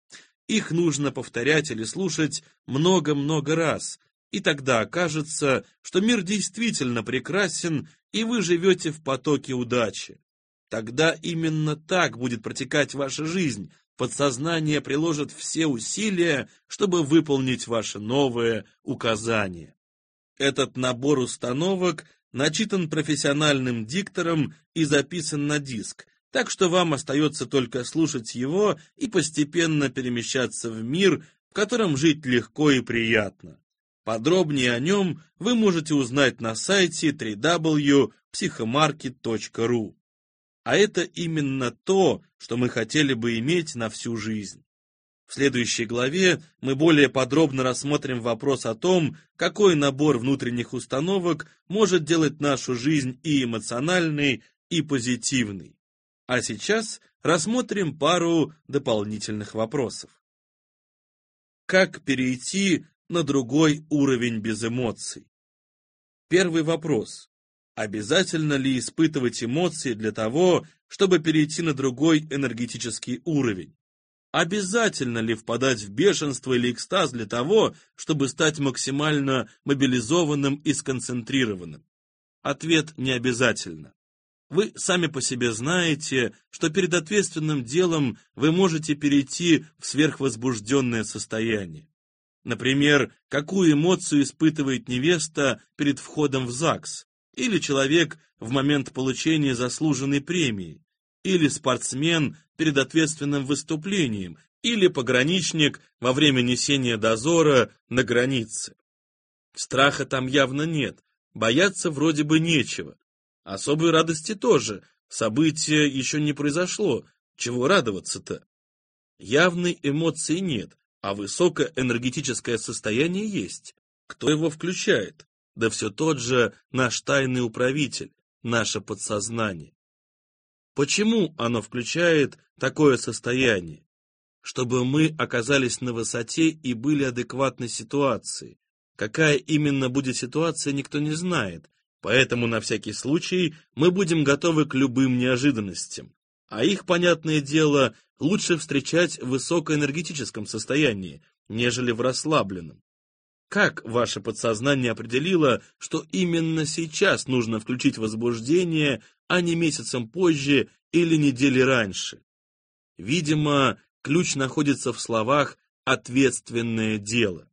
Их нужно повторять или слушать много-много раз, и тогда окажется, что мир действительно прекрасен, и вы живете в потоке удачи. Тогда именно так будет протекать ваша жизнь. Подсознание приложит все усилия, чтобы выполнить ваши новые указания. Этот набор установок начитан профессиональным диктором и записан на диск, так что вам остается только слушать его и постепенно перемещаться в мир, в котором жить легко и приятно. Подробнее о нем вы можете узнать на сайте www.psychomarket.ru. А это именно то, что мы хотели бы иметь на всю жизнь. В следующей главе мы более подробно рассмотрим вопрос о том, какой набор внутренних установок может делать нашу жизнь и эмоциональной, и позитивной. А сейчас рассмотрим пару дополнительных вопросов. Как перейти на другой уровень без эмоций? Первый вопрос. Обязательно ли испытывать эмоции для того, чтобы перейти на другой энергетический уровень? Обязательно ли впадать в бешенство или экстаз для того, чтобы стать максимально мобилизованным и сконцентрированным? Ответ не обязательно. Вы сами по себе знаете, что перед ответственным делом вы можете перейти в сверхвозбужденное состояние. Например, какую эмоцию испытывает невеста перед входом в ЗАГС, или человек в момент получения заслуженной премии, или спортсмен перед ответственным выступлением, или пограничник во время несения дозора на границе. Страха там явно нет, бояться вроде бы нечего. Особой радости тоже, событие еще не произошло, чего радоваться-то? Явной эмоции нет, а высокоэнергетическое состояние есть. Кто его включает? Да все тот же наш тайный управитель, наше подсознание. Почему оно включает такое состояние? Чтобы мы оказались на высоте и были адекватной ситуации. Какая именно будет ситуация, никто не знает, поэтому на всякий случай мы будем готовы к любым неожиданностям. А их, понятное дело, лучше встречать в высокоэнергетическом состоянии, нежели в расслабленном. Как ваше подсознание определило, что именно сейчас нужно включить возбуждение, а не месяцем позже или недели раньше? Видимо, ключ находится в словах «ответственное дело».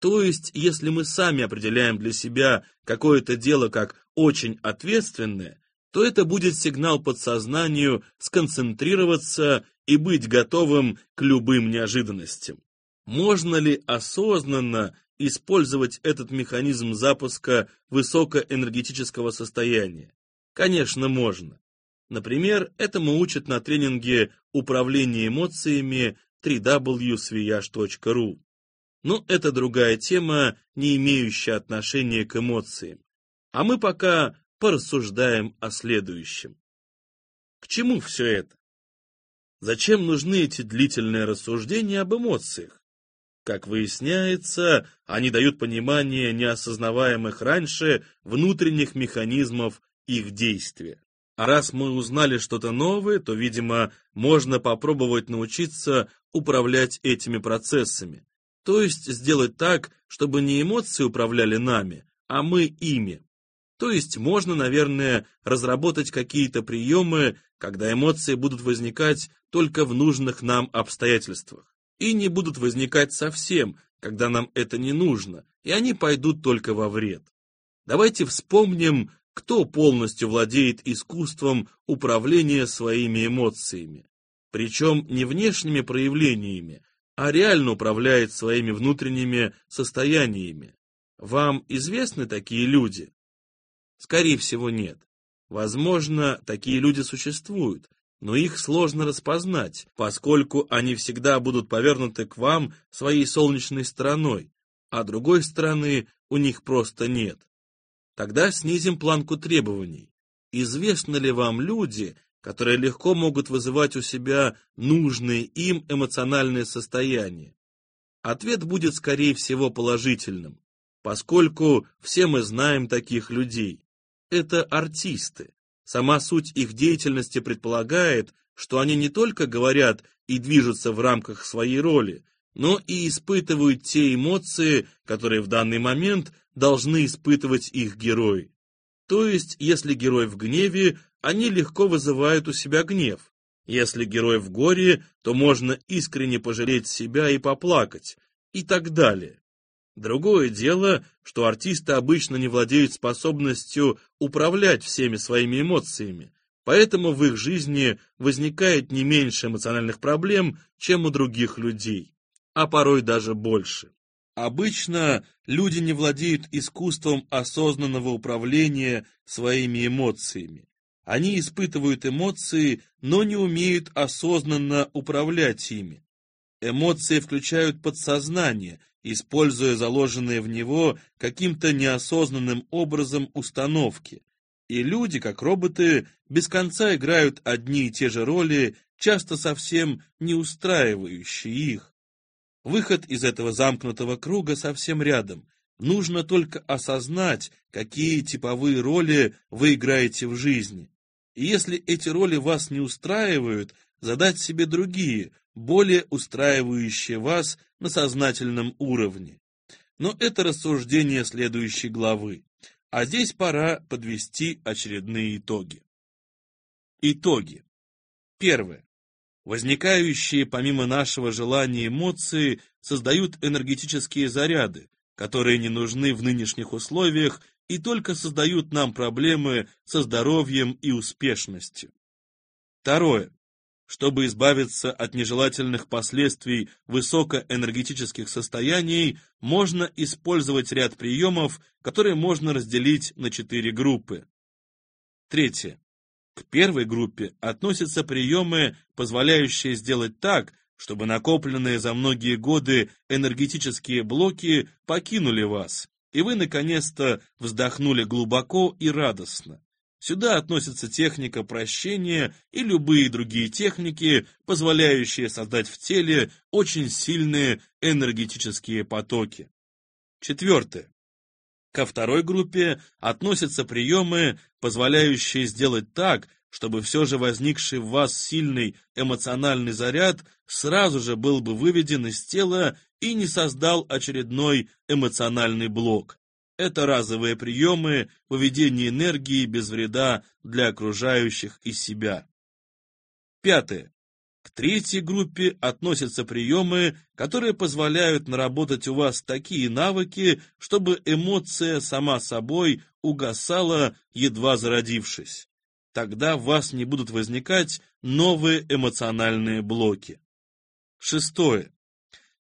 То есть, если мы сами определяем для себя какое-то дело как очень ответственное, то это будет сигнал подсознанию сконцентрироваться и быть готовым к любым неожиданностям. Можно ли осознанно использовать этот механизм запуска высокоэнергетического состояния? Конечно, можно. Например, этому учат на тренинге «Управление эмоциями» www.sviyash.ru. Но это другая тема, не имеющая отношения к эмоциям. А мы пока порассуждаем о следующем. К чему все это? Зачем нужны эти длительные рассуждения об эмоциях? Как выясняется, они дают понимание неосознаваемых раньше внутренних механизмов их действия. А раз мы узнали что-то новое, то, видимо, можно попробовать научиться управлять этими процессами. То есть сделать так, чтобы не эмоции управляли нами, а мы ими. То есть можно, наверное, разработать какие-то приемы, когда эмоции будут возникать только в нужных нам обстоятельствах и не будут возникать совсем, когда нам это не нужно, и они пойдут только во вред. Давайте вспомним, кто полностью владеет искусством управления своими эмоциями, причем не внешними проявлениями, а реально управляет своими внутренними состояниями. Вам известны такие люди? Скорее всего, нет. Возможно, такие люди существуют, но их сложно распознать, поскольку они всегда будут повернуты к вам своей солнечной стороной, а другой стороны у них просто нет. Тогда снизим планку требований. Известны ли вам люди, которые легко могут вызывать у себя нужные им эмоциональные состояния? Ответ будет, скорее всего, положительным. поскольку все мы знаем таких людей. Это артисты. Сама суть их деятельности предполагает, что они не только говорят и движутся в рамках своей роли, но и испытывают те эмоции, которые в данный момент должны испытывать их герои. То есть, если герой в гневе, они легко вызывают у себя гнев. Если герой в горе, то можно искренне пожалеть себя и поплакать, и так далее. Другое дело, что артисты обычно не владеют способностью управлять всеми своими эмоциями, поэтому в их жизни возникает не меньше эмоциональных проблем, чем у других людей, а порой даже больше. Обычно люди не владеют искусством осознанного управления своими эмоциями. Они испытывают эмоции, но не умеют осознанно управлять ими. Эмоции включают подсознание, используя заложенные в него каким-то неосознанным образом установки. И люди, как роботы, без конца играют одни и те же роли, часто совсем не устраивающие их. Выход из этого замкнутого круга совсем рядом. Нужно только осознать, какие типовые роли вы играете в жизни. И если эти роли вас не устраивают, задать себе другие, более устраивающие вас на сознательном уровне. Но это рассуждение следующей главы. А здесь пора подвести очередные итоги. Итоги. Первое. Возникающие помимо нашего желания эмоции создают энергетические заряды, которые не нужны в нынешних условиях и только создают нам проблемы со здоровьем и успешностью. Второе. Чтобы избавиться от нежелательных последствий высокоэнергетических состояний, можно использовать ряд приемов, которые можно разделить на четыре группы. Третье. К первой группе относятся приемы, позволяющие сделать так, чтобы накопленные за многие годы энергетические блоки покинули вас, и вы наконец-то вздохнули глубоко и радостно. Сюда относится техника прощения и любые другие техники, позволяющие создать в теле очень сильные энергетические потоки. Четвертое. Ко второй группе относятся приемы, позволяющие сделать так, чтобы все же возникший в вас сильный эмоциональный заряд сразу же был бы выведен из тела и не создал очередной эмоциональный блок. Это разовые приемы выведения энергии без вреда для окружающих и себя. Пятое. К третьей группе относятся приемы, которые позволяют наработать у вас такие навыки, чтобы эмоция сама собой угасала, едва зародившись. Тогда в вас не будут возникать новые эмоциональные блоки. Шестое.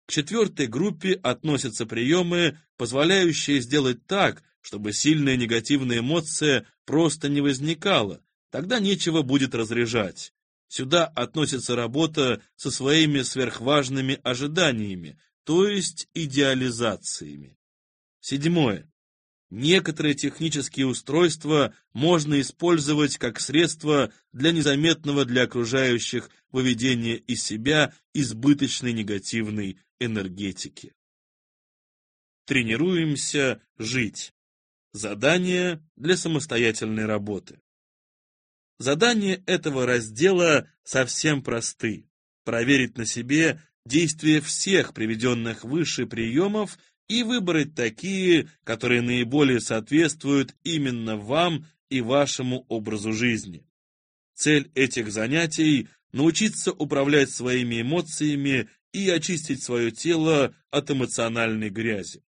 К четвертой группе относятся приемы, позволяющие сделать так, чтобы сильная негативная эмоция просто не возникала, тогда нечего будет разряжать. Сюда относится работа со своими сверхважными ожиданиями, то есть идеализациями. Седьмое. Некоторые технические устройства можно использовать как средство для незаметного для окружающих выведения из себя избыточной негативной энергетики. Тренируемся жить. Задания для самостоятельной работы. Задания этого раздела совсем просты. Проверить на себе действие всех приведенных выше приемов и выбрать такие, которые наиболее соответствуют именно вам и вашему образу жизни. Цель этих занятий – научиться управлять своими эмоциями и очистить свое тело от эмоциональной грязи.